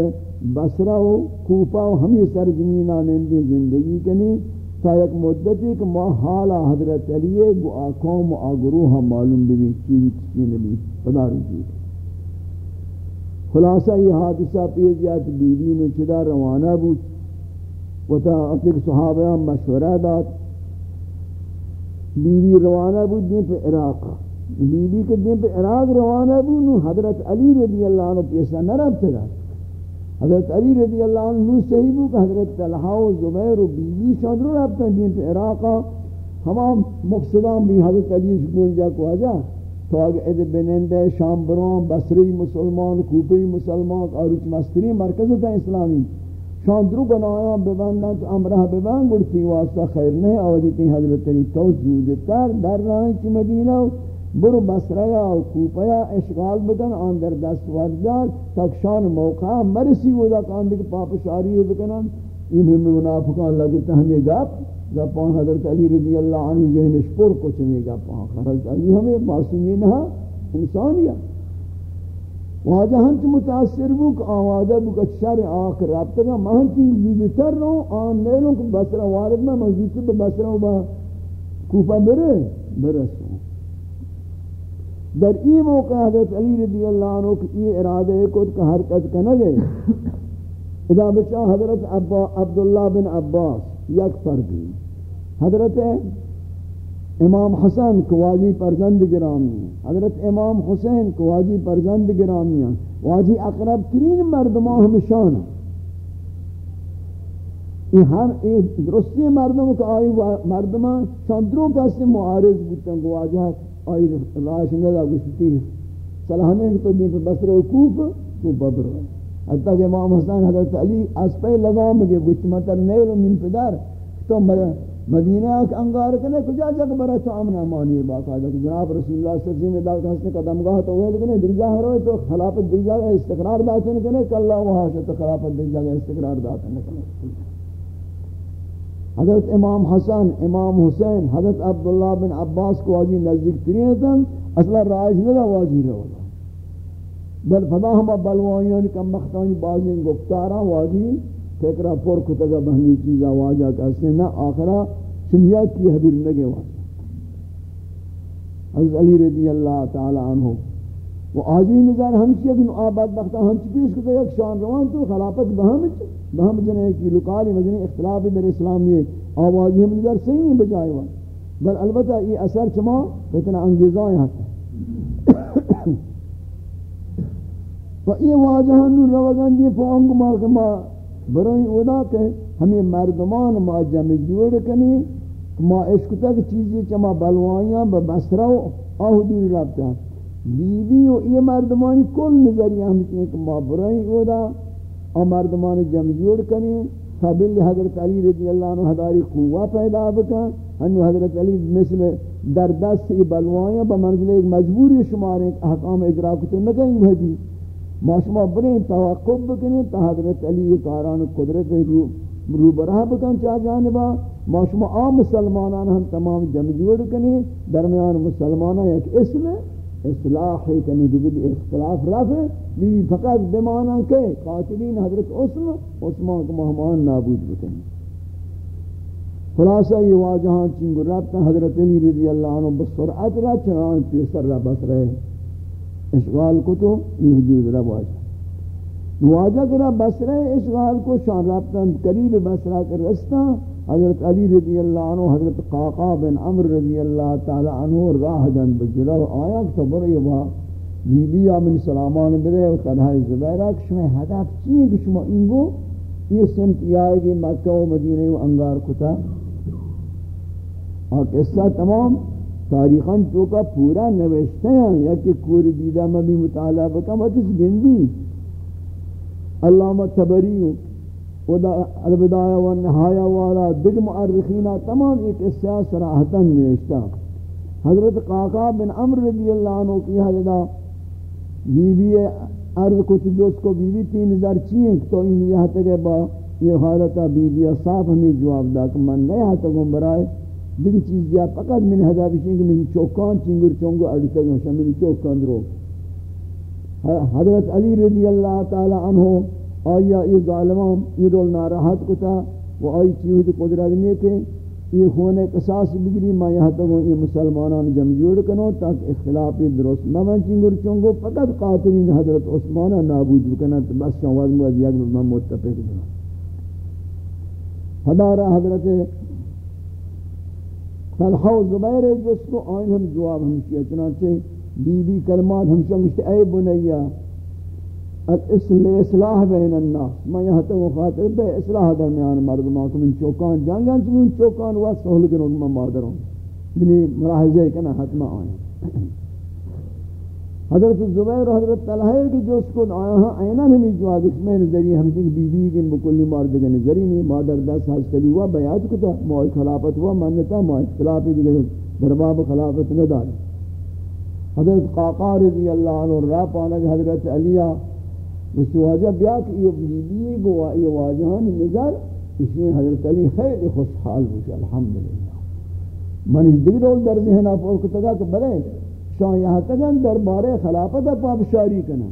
بسرہ و کوپا و ہمی سر زمینان اندی زندگی کنی۔ تا یک مدتی کہ ما حالا حضرت علیہ گو آقوم و آگروہ معلوم بھی چیزی چیزی نبی پدا رجوع خلاصہ یہ حادثہ پیش جات بیوی میں چدا روانہ بود. و تا اپنے صحابہ مشورہ دات بیوی روانہ بود دین پہ عراق. بیوی کے دین پہ عراق روانہ بود حضرت علی رضی اللہ عنہ پیسہ نہ رب حضرت علی رضی اللہ عنہ صحیح بو کہ حضرت طلحہ و زبیر و بیوی شادر رابطہ دین پہ عراقہ ہمام مقصدان بھی حضرت علی شکون جا کو آجا، تو آگے اد بنندے، شام بروان، بصری مسلمان، کوپی مسلمان، آروچ مستری مرکز تا اسلامی۔ شان درو گناہاں ببندن، تو امرہ ببند گڑتی، واسطہ خیر نہیں، آوازی تی حضرت علی تو زودتر در رہن چی مدینہ برو بسریا و کوپیا اشغال بدن، آن در دست وردار تکشان موقع مرسی ودا کان دیکھ پاپ شاری بکنن. یہ مہمی منافقان لگتا ہمیں گپ گپان حضرت علی رضی اللہ عنہ ذہنش پر کچھ نہیں گپان حضرت علی ہمیں معصومی نہ انسانیہ واجہ ہم چھ متاثر بو کہ آوازہ بو کہ شر آخر رابطہ کا مہن کی زیدتر رہو آن نیلوں کہ بسرہ وارد میں مزید سے بسرہ و با کوپا برے برسو در این موقع حضرت علی رضی اللہ عنہ کی یہ ارادہ کو کہ حرکت کرنا گئے اذا بچا حضرت عبداللہ بن عباس، یک فرقی۔ حضرت امام حسن کو پرزند گرامی۔ حضرت امام حسین کو پرزند گرامی۔ واجی اقرب ترین مردمان ہمشان یہ ہر درستی مردم کو آئی مردمان چندروں پاس معارض بودتا کہ واجہ آئی راش ندا گشتی صلاحنے تو دین پر بسر و کوف تو ببر. حتی کہ امام حسین حضرت علی اس پہ لگام گے گشت مطر نیل من پدر. تو مدینہ کے انگار کنے، کجا جگ برا تو امن امانی باقاعدہ جناب رسول اللہ صلی اللہ علیہ وسلم دا ہستے قدم گاہ تو وہ کنے درجہ ہرو تو خلافت دی استقرار داتن کنے، کہ اللہ وہاں سے تو خلافت دی استقرار داتن کنے. حضرت امام حسن، امام حسین، حضرت عبداللہ بن عباس کو واجی نزدیک ترین تن، اصلا رائج ندا واجی رہا بل فدا ہم بلوائیان کم مختانی بازین گفتارا واجی، فکرہ پر کتگا بہنی چیزا واجہ کہتے ہیں نا، آخرہ سنیات کی حبیر نگے واجہ حضرت علی رضی اللہ تعالی عنہ۔ وہ آجی نظر ہمشی اگر آباد بختہ ہمشی پیش کتا ایک شان روان تو خلافت بہم بہم جنے کی لکالی مدنی اختلاف در اسلامی آوازی ہم نظر صحیح بجائے وان بل البتہ یہ اثر چما اتنا انگیزائیں ہاتا و یہ واجہان روگان دی فونگ ما کما برای اودا کہ ہمیں مردمان ما جمع جوڑ کنی ما عشق تک چیزی چما بلوائیاں ببسرہ آہو دیر رابطہ۔ بیوی و یہ مردمانی کل نظریہ ہم چاہیں کہ ما برائی اودا مردمان جمع جوڑ کریں حضرت علی رضی اللہ عنہ حداری قوہ پیدا بکا انو حضرت علی مثل در دست ای بلوائیں بمنزل ایک مجبوری شماریں احکام اجرا کتے نکہیں بھجی ما شما بریں توقف بکنیں تا حضرت علی کاران قدرت رو براہ بکن چاہ جانبا. ما شما عام مسلمانان ہم تمام جمع جوڑ کنیں درمیان مسلمانان ایک اسم ہے اصلاح ہے کہ نہیں اختلاف رفع بھی فقط بمانا کہ قاتلین حضرت عثمان عثمان کو مہمان نابود بکنی خلاصہ یہ واجہاں چنگ ربتا حضرت علی رضی اللہ عنہ بسرعت را چنان پیسر را بس رہے اشغال کو تو یہ حجود را واجہ واجہ کرا بس رہے اشغال کو شان ربتا قریب بس رہا کر رستا حضرت علی رضی اللہ عنہ، حضرت قاقا بن عمر رضی اللہ تعالی عنہ راہ دن بجلو آیا کہ تبر با بی بی آمین سلامان برے و تنہائی زبیرہ کہ شما حدف چیئے کہ شما انگو یہ سمت آئے گی مکہ و مدینہ و انگار کتا۔ اور قصہ تمام تاریخاً تو کا پورا نوشتے ہیں۔ یا کہ کوری دیدہ میں بھی مطالعہ بکا متس گندی۔ علامہ تبری ودا البدایہ و نہایہ والا دگ معرخینہ تمام ایک قصہ سراحتاً نوشتا حضرت قاقا بن عمر رضی اللہ عنہ کی حضرت بی بی عرض کو تجوز کو بی بی تین در چین تو ان یہاں تک با یہ حالتا بی بی صاف ہمیں جواب دا کہ من نہیں ہاں تکوں برائے دیکھ چیز دیا فقط من حضاب شنگ من چوکان چنگر چونگو اڑتا گا شا من چوکان درو حضرت علی رضی اللہ تعالی عنہ آیا یہ ظالمان یہ رول ناراحت کتا وہ آئی چیز قدرت نہیں کہ یہ ہونے قصاص بگری، ما یہاں تک یہ مسلمانان جمع جوڑ کنو تاکہ اختلاف درست نہ من چنگر چونگو فقط قاتلین حضرت عثمان نابود بکنا بس شواز موز یک من متفق دنا حضارہ حضرت طلحہ و زبیر جس کو آئین ہم جواب ہم کیا، چنانچہ بی بی کلمات ہم شمشت اے بنیہ الاسم اصلاح بین الناس، میں یہاں تو مخاطر بے اصلاح درمیان مردمان کو من چوکان جنگان چو من چوکان واسط سہل کنو من مادروں بنی یعنی مراحضے کنا حتمہ آئیں حضرت زبیر، حضرت طلحہ کی جو اس کو آیا ہاں اینا نہیں جواب اس میں نظری ہم سے بی بی کے بکلی مارد کے نظری نہیں۔ مادر دس حال سلی ہوا، بیعت کتا موئی خلافت ہوا مانتا موئی خلافت دیگر درباب خلافت نہ داری۔ حضرت قاقا رضی اللہ عنہ را پانا حضرت علیہ اس واجہ بیا کہ یہ بیبی گو یہ واجہان نظر، اس میں حضرت علی خیلی خوشحال ہوئی الحمدللہ۔ من دیگر رول در ذہن آپ کو تگا کہ بلے شاہ یہاں تگن در بارے خلافت پاپ شاری کنا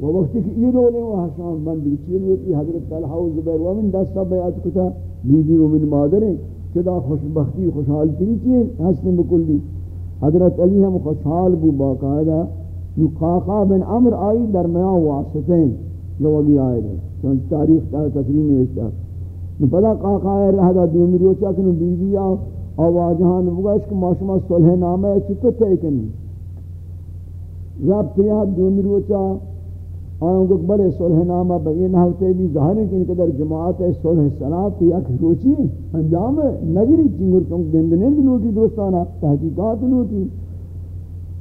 وہ وقتی کہ یہ رول ہے، وہ حسان بندی چیل ہوتی حضرت طلحہ و زبیر ومن دستا بیعت کتا بیبی ومن مادریں چدا خوشبختی، خوشحال کری چیز، حسن بکلی۔ حضرت علی ہم خوشحال بو باقاعدہ قاقا بن عمر آئی درمیان واسطیں جو ابھی آئے گئے چون تاریخ تا تصریح نوشتا پدا قاقا آئے رہا دا دو میری کنو بی بی آو آواجہان بگا اس کو معاشمہ صلح نامہ ہے چھتو تے کنی. رب تیاد دو میری وچا آئیں گو بڑے صلح نامہ بئی نحوتے بھی ظاہر ہے کہ انقدر جماعت ہے صلح صلاح تو یک روچی انجام ہے. نگری چنگر چونک دندنے کی لوٹی دوستانا، تحقیقات لوٹی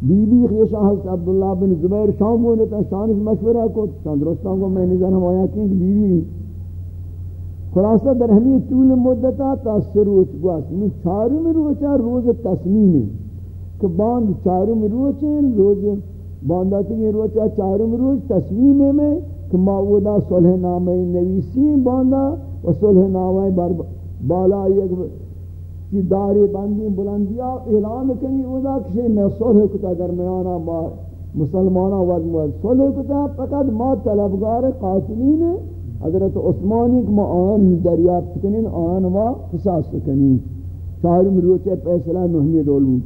بی بی خیشہ حضرت عبداللہ بن زبیر شام ہونے تا شانش مشورہ کو چندرستان کو میں نظر ہم آیا کہ بی بی خلاصہ در ہمیں طول مدتا تا سروچ گوست من چاروں میں روچا روز تصمیم ہے کہ باند چاروں میں روچا روز باندہ تکی روچا چاروں میں روز تصمیم ہے میں۔ کہ معودہ صلح نامہ نویسی باندہ، و صلح نامہ بالا یک کی داری بندی بلندیا اعلان کنی اودا کسی میں صلح کتا درمیانا با مسلمانا ود مود صلح کتا فقط ما طلبگار قاتلین حضرت عثمانی کہ ما آن دریافت کنین، آن ما قصاص کنین. چار مروچے پیسلہ نحنی دولو.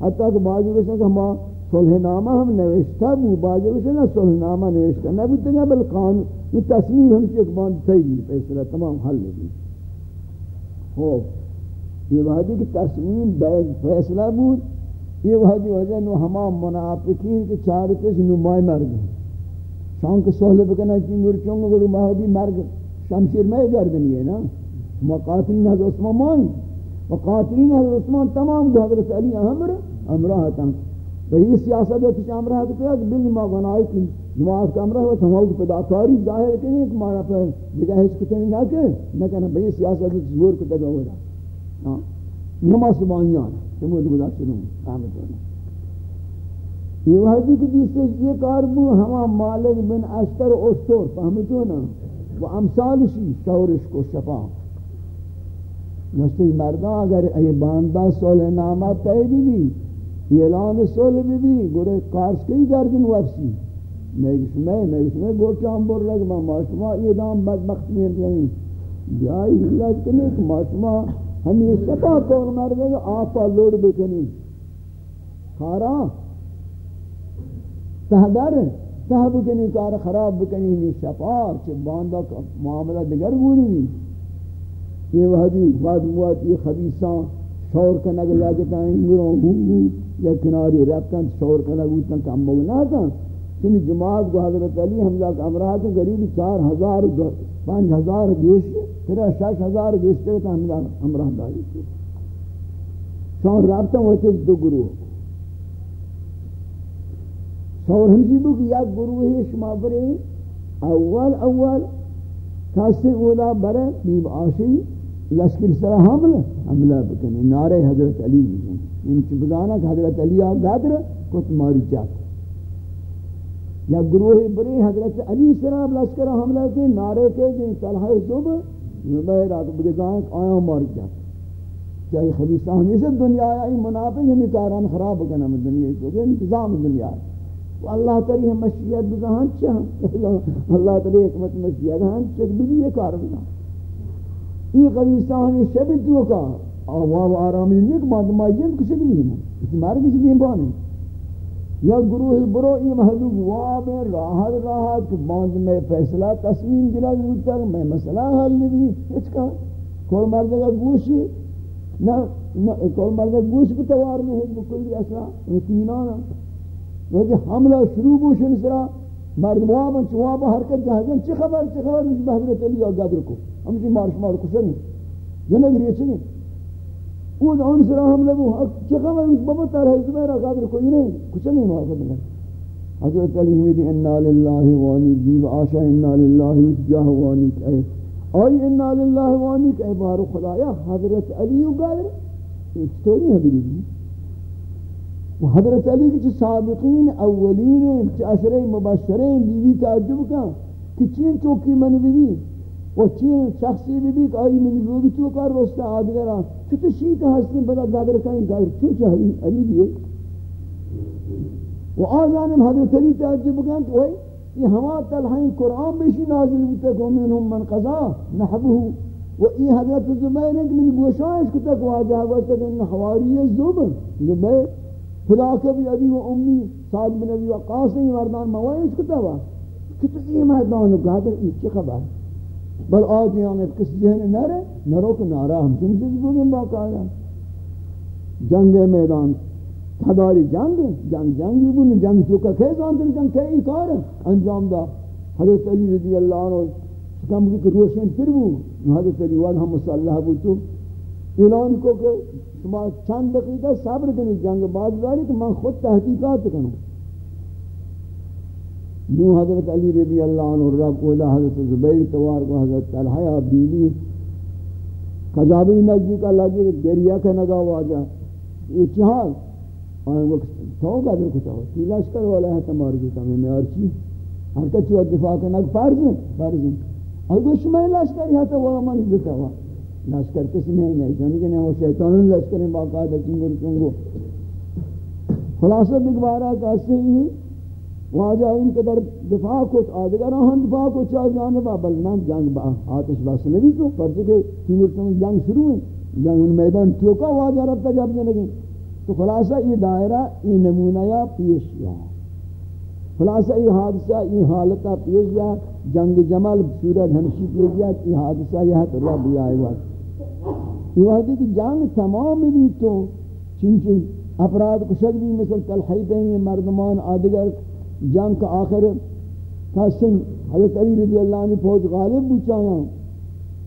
حتی کہ بعضی کسی کہ ہما صلح نامہ ہم نوشتا بو بعضی کسی نا صلح نامہ نوشتا نبوتا گا بل قانون یہ تصمیم ہم چیک باند تیجی پیسلہ تمام حل لگی خوب یہ وحدی کی تصمیم بیگ فیصلہ بود، یہ وحدی وجہ نو ہما منافقین کے چار کس نمائی مرگ شان کے سہلے بکنا چنگر چونگو گلو مہدی مرگ، شمشیر میں گردنی ہے نا۔ مقاتلین حضرت عثمان مائن وقاتلین حضرت عثمان تمام گو حضرت علی امر امراہ تن۔ وہی سیاست ہے کہ امراہ تو کہ بل ما بنائی کی جماعت کا امراہ تو ہم پیدا کاری ظاہر کریں کہ مارا پر جگہ ہچ کچھ نہ کہ، نہ کہنا بھئی سیاست زور کو تگا ہو رہا نماز بانیان تمہیں تو گزاشت نمو احمد اللہ یہ وحدی کی جس یہ کار بو ہما مالک بن اشتر اشتر فہمتو نا و امثالشی شورش کو شفا. نشتی مردان اگر ای باندہ صلح نامہ تے بھی بھی اعلان صلح بھی بھی گرے کارش کئی گردن وفسی؟ میں میں میں میں گوچان بر رگ میں معاشمہ یہ دام بدبخت میں ہیں بیائی علاج کرنے کہ ماشما ہمیں سپا کون مردے گا آپا لوڑ بکنی۔ خارا تہدر تہ بکنی، کار خراب بکنی ہمیں سپا چھ باندہ معاملہ دگر گوری بھی یہ وحدی بعد موات یہ خبیصان شور کا کنگ لگتا ہے انگروں ہوں یا کناری رکھتا شور کا کنگ ہوتا کم بگنا چنی جماعت کو حضرت علی حمزہ کا امراہ تھے قریب چار ہزار پانچ ہزار گیشت پھر شش ہزار گیشت تھا حمزہ امراہ داری تھی شور رابطہ ہوتے دو گروہ۔ شور ہمشی بو کہ یک گروہ ہے، شما برے اول اول کاسی اولا برے بیب آشی، لشکر سرا حملہ حملہ بکنے نعرہ حضرت علی بھی ان کی بدانا کہ حضرت علی آگادر گادر کت ماری چاہتا یا گروہ بری حضرت علی سلام لشکر حملہ کے نعرے کے جن طلحہ صبح زبیر آتا بگزان آیا مار جا چاہی خبیصہ ہمیشہ دنیا آئی منافع ہمی کاران خراب کرنا میں دنیا تو کہ انتظام دنیا ہے۔ اللہ تعالی ہم مشیت بزہان چاہ۔ اللہ تعالی حکمت مشیت ہم چک بھی یہ کار بنا یہ خبیصہ ہمیشہ بھی تو کا آواو آرامی نیک مادمہ جن کسی بھی نہیں اس مارے کسی بھی بانے یا گروہ برو ای محلوب واب راحت راحت کہ باند میں فیصلہ تصمیم دلا گوتا میں مسئلہ حل بھی اچھ کا؟ کول مرد کا گوشی نہ کول مرد کا گوش کو توار میں ہے بکلی اصلا اطمینانا لیکن حملہ شروع بوشن سرا، مرد واب چواب حرکت جہازن چی خبر چی خبر؟ مجھ بحضرت علی آگاد رکو ہم چی مارش مار کشن جنگ ریچنی اون اون سرا ہم لگو چه خبر؟ اس بابا تر ہے زبیر قادر کوئی نہیں۔ کچھ نہیں معاف نہیں حضرت علی ہوئی انا للہ و انا دیو عاشا انا للہ و جاہ و اے، آئی، انا للہ و انا اے، بارو خدایا حضرت علی و قادر اسٹوری ہے بھی و حضرت علی کی سابقین اولین چھ عشرے مبشرین، بیوی تعجب کا، کہ چین چوکی من بیوی؟ و چین شخصی بھی بھی کہ آئی من لوگ تو کار وستا آدگرا چھتے شیط ہستیں بدا دادر کہیں گائر چون چاہی علی بھی و آزانم حضرت علی تعجب بکن کہ وہی یہ ہما تلہائیں قرآن بیشی نازل بودتا کہ منہم من قضا نحبہو۔ و ای حضرت زبیر ایک من گوشائش کتا کہ واجہ وقتا کہ حواری زب زبیر فلاکہ بھی ابی و امی، سعد بن ابی وقاس نہیں مردان موائش کتا وا کہ تو ای مہدان کہا کہ ای چی خبر؟ ہے بل آجی ہمیں یعنی کس ذہن نہ رہے نہ روک نارا ہم چن چیز بگیں باقایا جنگ میدان تھداری جنگ جنگ جنگی بودن، جنگ چوکا کھے زاندر جنگ کھے ای کار؟ انجام دا۔ حضرت علی رضی اللہ عنہ کم کی روشن تر بو حضرت علی واد ہم مسلح بو تو. اعلان کو کہ شما چند دقیقہ صبر کنی جنگ بعد داری کہ میں خود تحقیقات کنوں نو حضرت علی رضی اللہ عنہ رب اولا حضرت زبیر توار کو حضرت طلحہ بیلی قجابی نزدیک اللہ جی دریا کا نگا واجہ، یہ چہال آئیں وہ تو قدر کتا ہو تی لشکر والا ہے تمہاری جیتا میں میں ارچی ہر کچھ دفاع کا نگ فرض ہے فرض ہے۔ اور کچھ میں لشکر ہے تو وہ من دیتا ہوا؟ لشکر کسی میں نہیں جانے کہ نہیں، وہ شیطان لشکر باقاعدہ چنگو چنگو۔ خلاصہ بگوارا کہتے ہیں واجہ ان کے در دفاع کو آدگر ہم دفاع کو چاہ جانبا بل نہ جنگ با، آتش بس نہیں تو، پر کہ تیمور تم جنگ شروع ہے جنگ ان میدان ٹوکا واجہ رب تک جب لگے تو خلاصہ یہ دائرہ، یہ نمونہ یا پیش یا۔ خلاصہ یہ حادثہ، یہ حالتہ پیش یا۔ جنگ جمل صورت ہمشی پیش یا۔ یہ حادثہ یہ حد رب آئے وقت۔ یہ وقت کہ جنگ تمام بھی تو، چنچن افراد کشک بھی مثل تلحیدیں مردمان آدگر جنگ کا آخر قسم حضرت علی رضی اللہ عنہ فوج غالب بچایا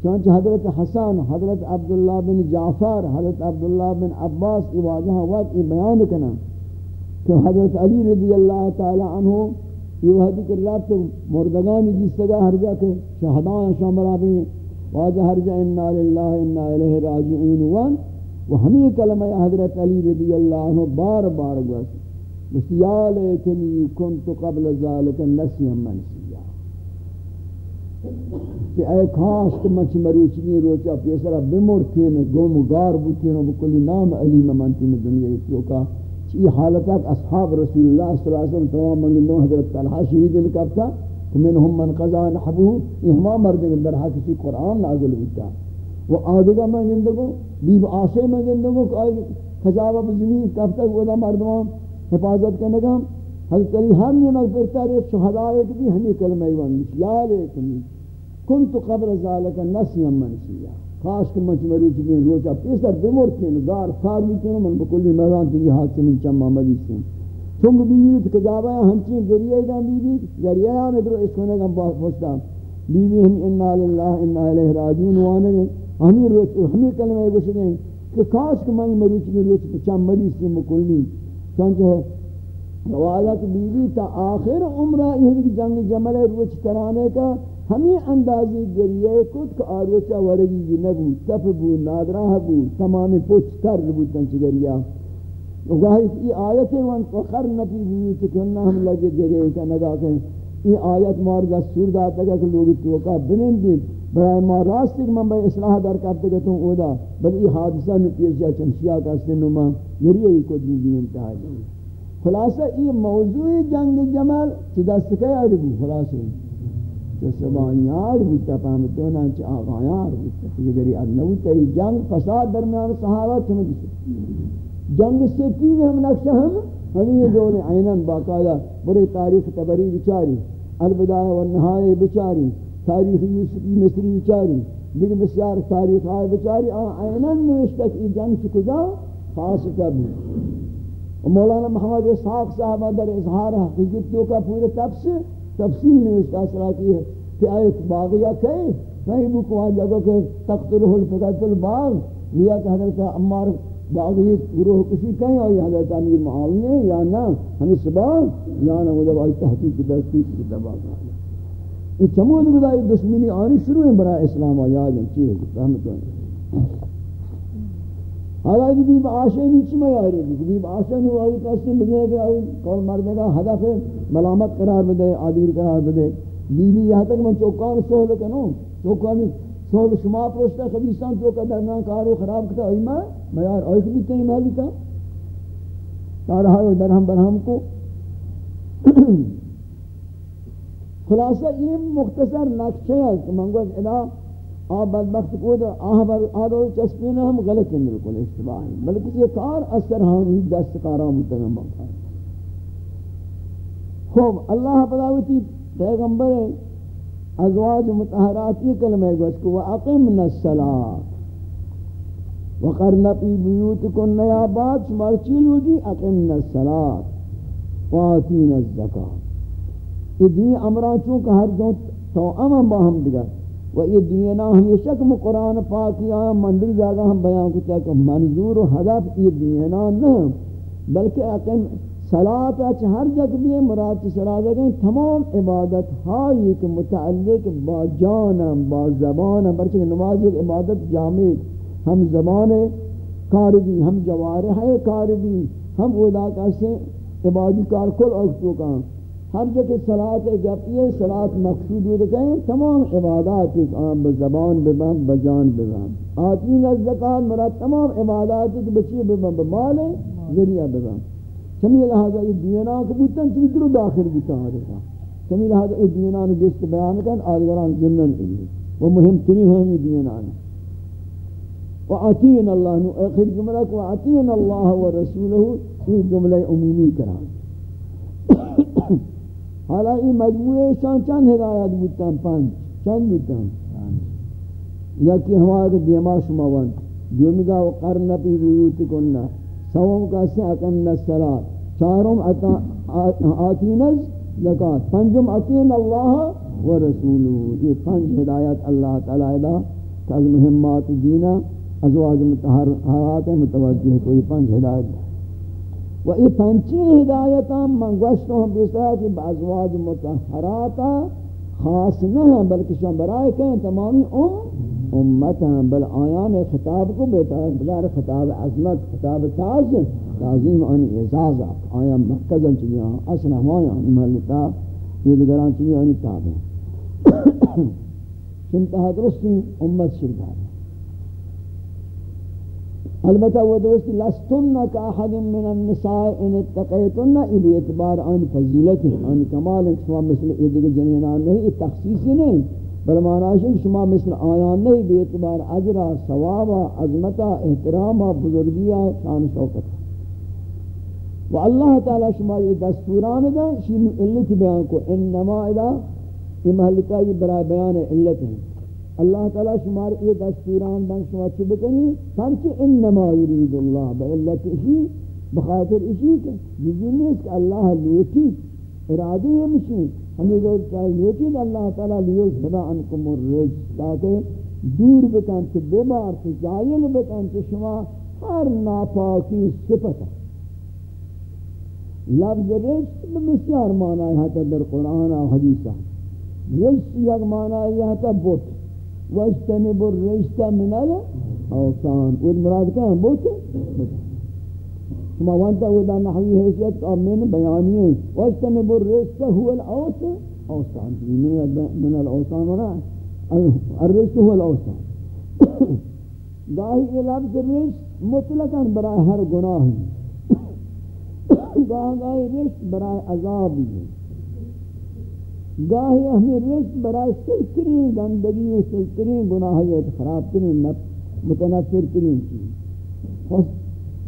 چانچہ حضرت حسن، حضرت عبداللہ بن جعفر، حضرت عبداللہ بن عباس کی واضح وقت یہ بیان کنا کہ حضرت علی رضی اللہ تعالی عنہ یہ وحدی کر رب تو مردگانی جس جگہ ہر جا کے شہدان شامرہ بھی واجہ ہر جا انا للہ انا الہ راجعون۔ وان و ہمیں کلمہ حضرت علی رضی اللہ عنہ بار بار گوشت یا لیکنی کنت قبل ذالک نسیم منسیا کہ اے کاش کہ من مروچنی روچا پیسرا بمرتی نے گم گار بوتی نے بکلی نام علی ممنتی میں دنیا ایتیو کا. چی حالتات اصحاب رسول اللہ صلی اللہ علیہ وسلم تمام منگلوں حضرت طلحہ شہید ان کب تھا منهم من قضا نحبه اهما مرد در حق کسی قرآن نازل ہوتا. وہ آدھگا میں گندگو، بیب آسے میں گندگو، کہ آئی خجابہ بزمین کب تک وہ مردمان حفاظت کرنے گا حضرت علی ہم یہ مغفرتا رہے شہدائے کہ بھی ہمیں کلمہ ایوان یا لیتنی کنت قبل ذالک نسیا منسیا۔ خاص کہ منچ مروچ گئے روچا پیسر بمرتے ہیں گار کار بھی کیوں؟ من بکلی میدان تھی ہاتھ سے من چمہ مدی سے چونگ بیوی تو کجابہ ہمچین ذریعہ دا بیوی۔ ذریعہ آنے درو اس کونے کا بہت پوچھتا۔ بیوی ہم انا للہ انا علیہ راجون وانے ہمیں روچ ہمیں کلمہ گوش گئے کہ کاش کہ من مروچ گئے روچ چم مدی سے مکلی۔ چونکہ روایت بیوی تا آخر عمرہ یہ جنگ جمل روچ کرانے کا ہمیں اندازی گریہ کت کہ آروچا ورگی نبو تف بو نادرہ بو، تمام پوچھ کر بو تنچ گریہ۔ وہی یہ آیت ہے وان فخر نبی بھی چکنہ ہم لگے گرے کہ نگا کہ یہ آیت مار دستور داتا ہے کہ لوگ توقع بنین دید برای ما راست کہ من بھائی اصلاح در کرتے گا تم اودا بل یہ حادثہ نو پیشا چمشیا کا سنما یری یہ کو دی دی انتہا خلاصہ یہ موضوع جنگ جمل چھ دست کے عربو خلاصہ تو سبانیار بودتا فهمتونا چه آقایار بودتا فیگری ادنوتا ای جنگ فساد درمیان صحابہ چمد جنگ سپین ہم نقشہ ہم ہمیں یہ دور عیناً باقاعدہ بڑے تاریخ تبری بچاری البدایہ والنہائے بچاری تاریخ یوسفی مصری بچاری لیکن بسیار تاریخ آئے بچاری عیناً نوشتہ کہ جنگ سے کجا؟ خاص کب مولانا محمد اسحاق صاحبہ در اظہار حقیقتیوں کا پورے تفسیر تفصیل نوشتہ اصلا کی ہے کہ آیت باغیہ کئی نہیں بکوان جگہ کہ تقتلہ الفقت الباغ لیا کہ حضرت عمار باغی گروہ کسی کہیں اور یہ حضرت امیر معاویہ یا نہ ہمیں سبان یا نہ وہ جب آئی تحقیق کی کی دبا یہ چمود گدائی دشمنی آنی شروع ہیں برای اسلام و یاد ہیں چیئے جی، رحمت اللہ حالا یہ بھی آشے نیچی میں آئی رہی؟ بھی آشے نہیں آئی کسی بجھے کہ آئی کول مردے کا حدف ملامت قرار بدے عادیر قرار بدے۔ بی بی یہاں تک من چوکان سہل کنوں چوکان سول شما پروشتا خبیستان تو کا درمیان کارو خراب کتا ایما میں میں یار ایک بھی کہیں محلی تا تارہا درہم برہم کو۔ خلاصہ یہ مختصر نقشہ ہے کہ منگوز ادا آپ بدبخت کو دا آہ بر آدھو چسپینا ہم غلط ہیں ملکل اشتباہ ہیں بلکہ یہ کار اثر ہم دست کارام متنم بکھا ہے خوب اللہ پداوتی پیغمبر ازواج متحرات یہ کلمہ گوش کو وَأَقِمْنَ السَّلَاةِ وَقَرْنَ فِي بِيُوتِكُنَّ يَا بَعْدْ شمار چیلو جی اقمن السَّلَاةِ وَآتِينَ الزَّكَاةِ یہ دنیا امران چونکہ ہر دو تو امن باہم دیگر و یہ دنیا نا ہم یہ شکم قرآن پاکی آیا مندر جاگا ہم بیان کتا کہ منظور و حدف یہ دنیا نا نہیں بلکہ اقم صلاة اچھ ہر جگ بھی مراد کی صلاة گئیں تمام عبادت ہائی کہ متعلق با جانا با زبانا برچہ نماز ایک عبادت جامع ہم زبان کار بھی ہم جوارح کار بھی ہم اولا کیسے عبادی کار کل اکتو کا ہر جگہ صلاة گپی ہے صلاة مقصود ہوئے کہیں تمام عبادات ایک عام بزبان ببن بجان ببن آتین از زکاة، مراد تمام عبادات ایک بچی ببن بمال ذریعہ ببن چمی لہذا یہ دینا کو بوتن چمی درو داخل بوتا آدھگا چمی لہذا یہ دینا نے جس بیان کن آدھگران زمن الی وہ مهم ترین ہے یہ دینا وعطین اللہ نو، اخر جملہ کو وعطین اللہ ورسولہ یہ جملہ عمومی کرا۔ حالا یہ مجموعے شان چند ہدایت بوتن پانچ چند بوتن یکی ہمارے دیما شما ون دیمگا وقرن پی بیوت کننا سوم کا سے اقن الصلاۃ چارم آتین زکات. پنجم اتین اللہ و رسولہ یہ پنج ہدایت اللہ تعالی دا کہ از مهمات دینہ ازواج متحرات متوجہ کوئی پنج ہدایت و یہ پنچی ہدایتاں من گوشتوں ہم بیسا کہ ازواج متحرات خاص نہ ہیں بلکہ شان برائے کہیں تمامی ام امت ہیں بل آیان خطاب کو بیتا بیتار خطاب عظمت، خطاب تعظم تعظیم آنی اعزازا آیا مرکزن چلی آن اصلا ہمایا آنی یہ دگران چلی آنی <coughs> تابع چنتہا درستی امت شرکار البتہ وہ دوست لستن کا احد من النساء ان اتقیتن ای اعتبار آن فضیلت آن کمال شما مثل یہ دیگر جنینان نہیں تخصیصی نہیں بل معنی ہے شما مثل آیان نہیں بے اعتبار اجرا ثوابا عظمتا احتراما بزرگیا شان شوکت. و اللہ تعالی شما یہ دستوران دا شین علت بیان کو. انما ادا یہ محلکہ یہ برای بیان علت ہے اللہ تعالی شمار یہ دستوران بن شما چھ بکنی؟ سنچ انما یرید اللہ بعلت اسی، بخاطر اسی کہ یہ نہیں کہ اللہ لوٹی ارادی ہے مشین ہمیں لوگ چاہے لوٹی اللہ تعالی لیو خدا انکم الرج تاکہ دور بکن چھ بیمار چھ جائل بکن چھ شما ہر ناپاکی صفت ہے. لفظ رجس بسیار معنی ہے در قرآن و حدیثہ رجس یک معنی ہے بوت واجتنب الرجس من الاوثان والمراد كان بوت ثم وانت ودا نحوی حیثیت یعنی من بیانی ہے واجتنب الرجس هو الاوثان اوثان من من الاوثان ولا الرجس هو الاوثان گاہی یہ لفظ رجس مطلقاً برای ہر گناہ <coughs> گاہ گاہی رجس برای عذاب ہے گاہی ہمیں رشت برای سلکرین گندگی و سلکرین گناہیت خراب کریں متنفر کریں چیز.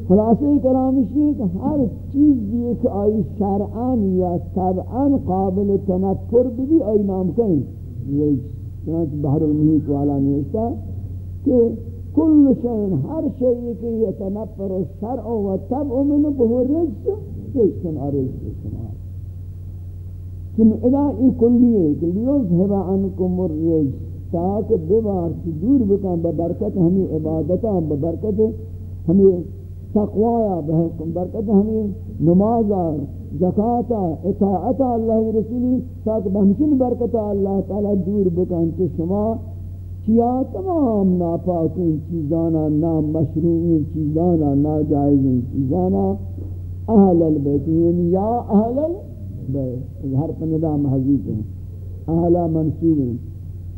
خلاصی کرامش یہ کہ ہر چیز ایک آئی شرعان یا طبعان قابل تنفر بھی آئی نام کہیں چنانچہ بحر المحیط والا نیشتا کہ کل شئین ہر شئی کہ یتنفر الشرع و طبع من بہر رجس کیسن آرجس سنار چن ادا ای کلی ہے کہ لیوز ہوا انکم الرج تاک ببار کی دور بکن ببرکت ہمیں عبادتا ببرکت ہمیں تقوایا ببرکت ہمیں نمازا زکاة اطاعتا اللہ رسولی تاک بہمچن برکتا اللہ تعالی دور بکن کہ شما کیا تمام ناپاکین چیزانا نام مشروعین چیزانا، ناجائزین چیزانا، اہل البیتین یعنی یا اہل البیتین ہر پندہ محضیب ہیں۔ اہلا منصوب ہیں۔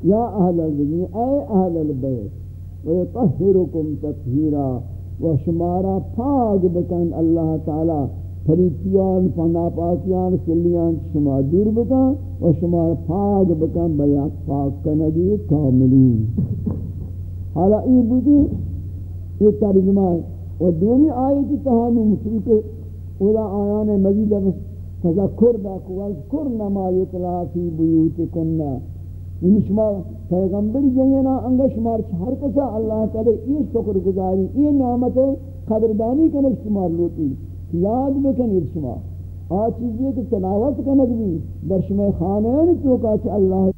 یا اہل البیت اے اہل البیت، ویطہرکم تطہیرا، و شمارا پاک بکن اللہ تعالی فریتیان پنا پاکیان سلیان، شما دور بکن، و شمارا پاک بکن بیاک پاک کنگی کاملین۔ حالا ای بودی، یہ ترجمہ ہے۔ و دومی آیتی تہانی مشروع اولا آیان مزید تذکر دا کو، اذکر ما یطلع فی بیوتکنا این یعنی شما پیغمبر جنینا انگا شمار ہر کسا اللہ تعالی یہ شکر گزاری، یہ نعمت قدردانی کنک شمار لوتی یاد بکنید شما. آ چیزی کہ تلاوت کنک بھی در شما خانین چوکا چا اللہ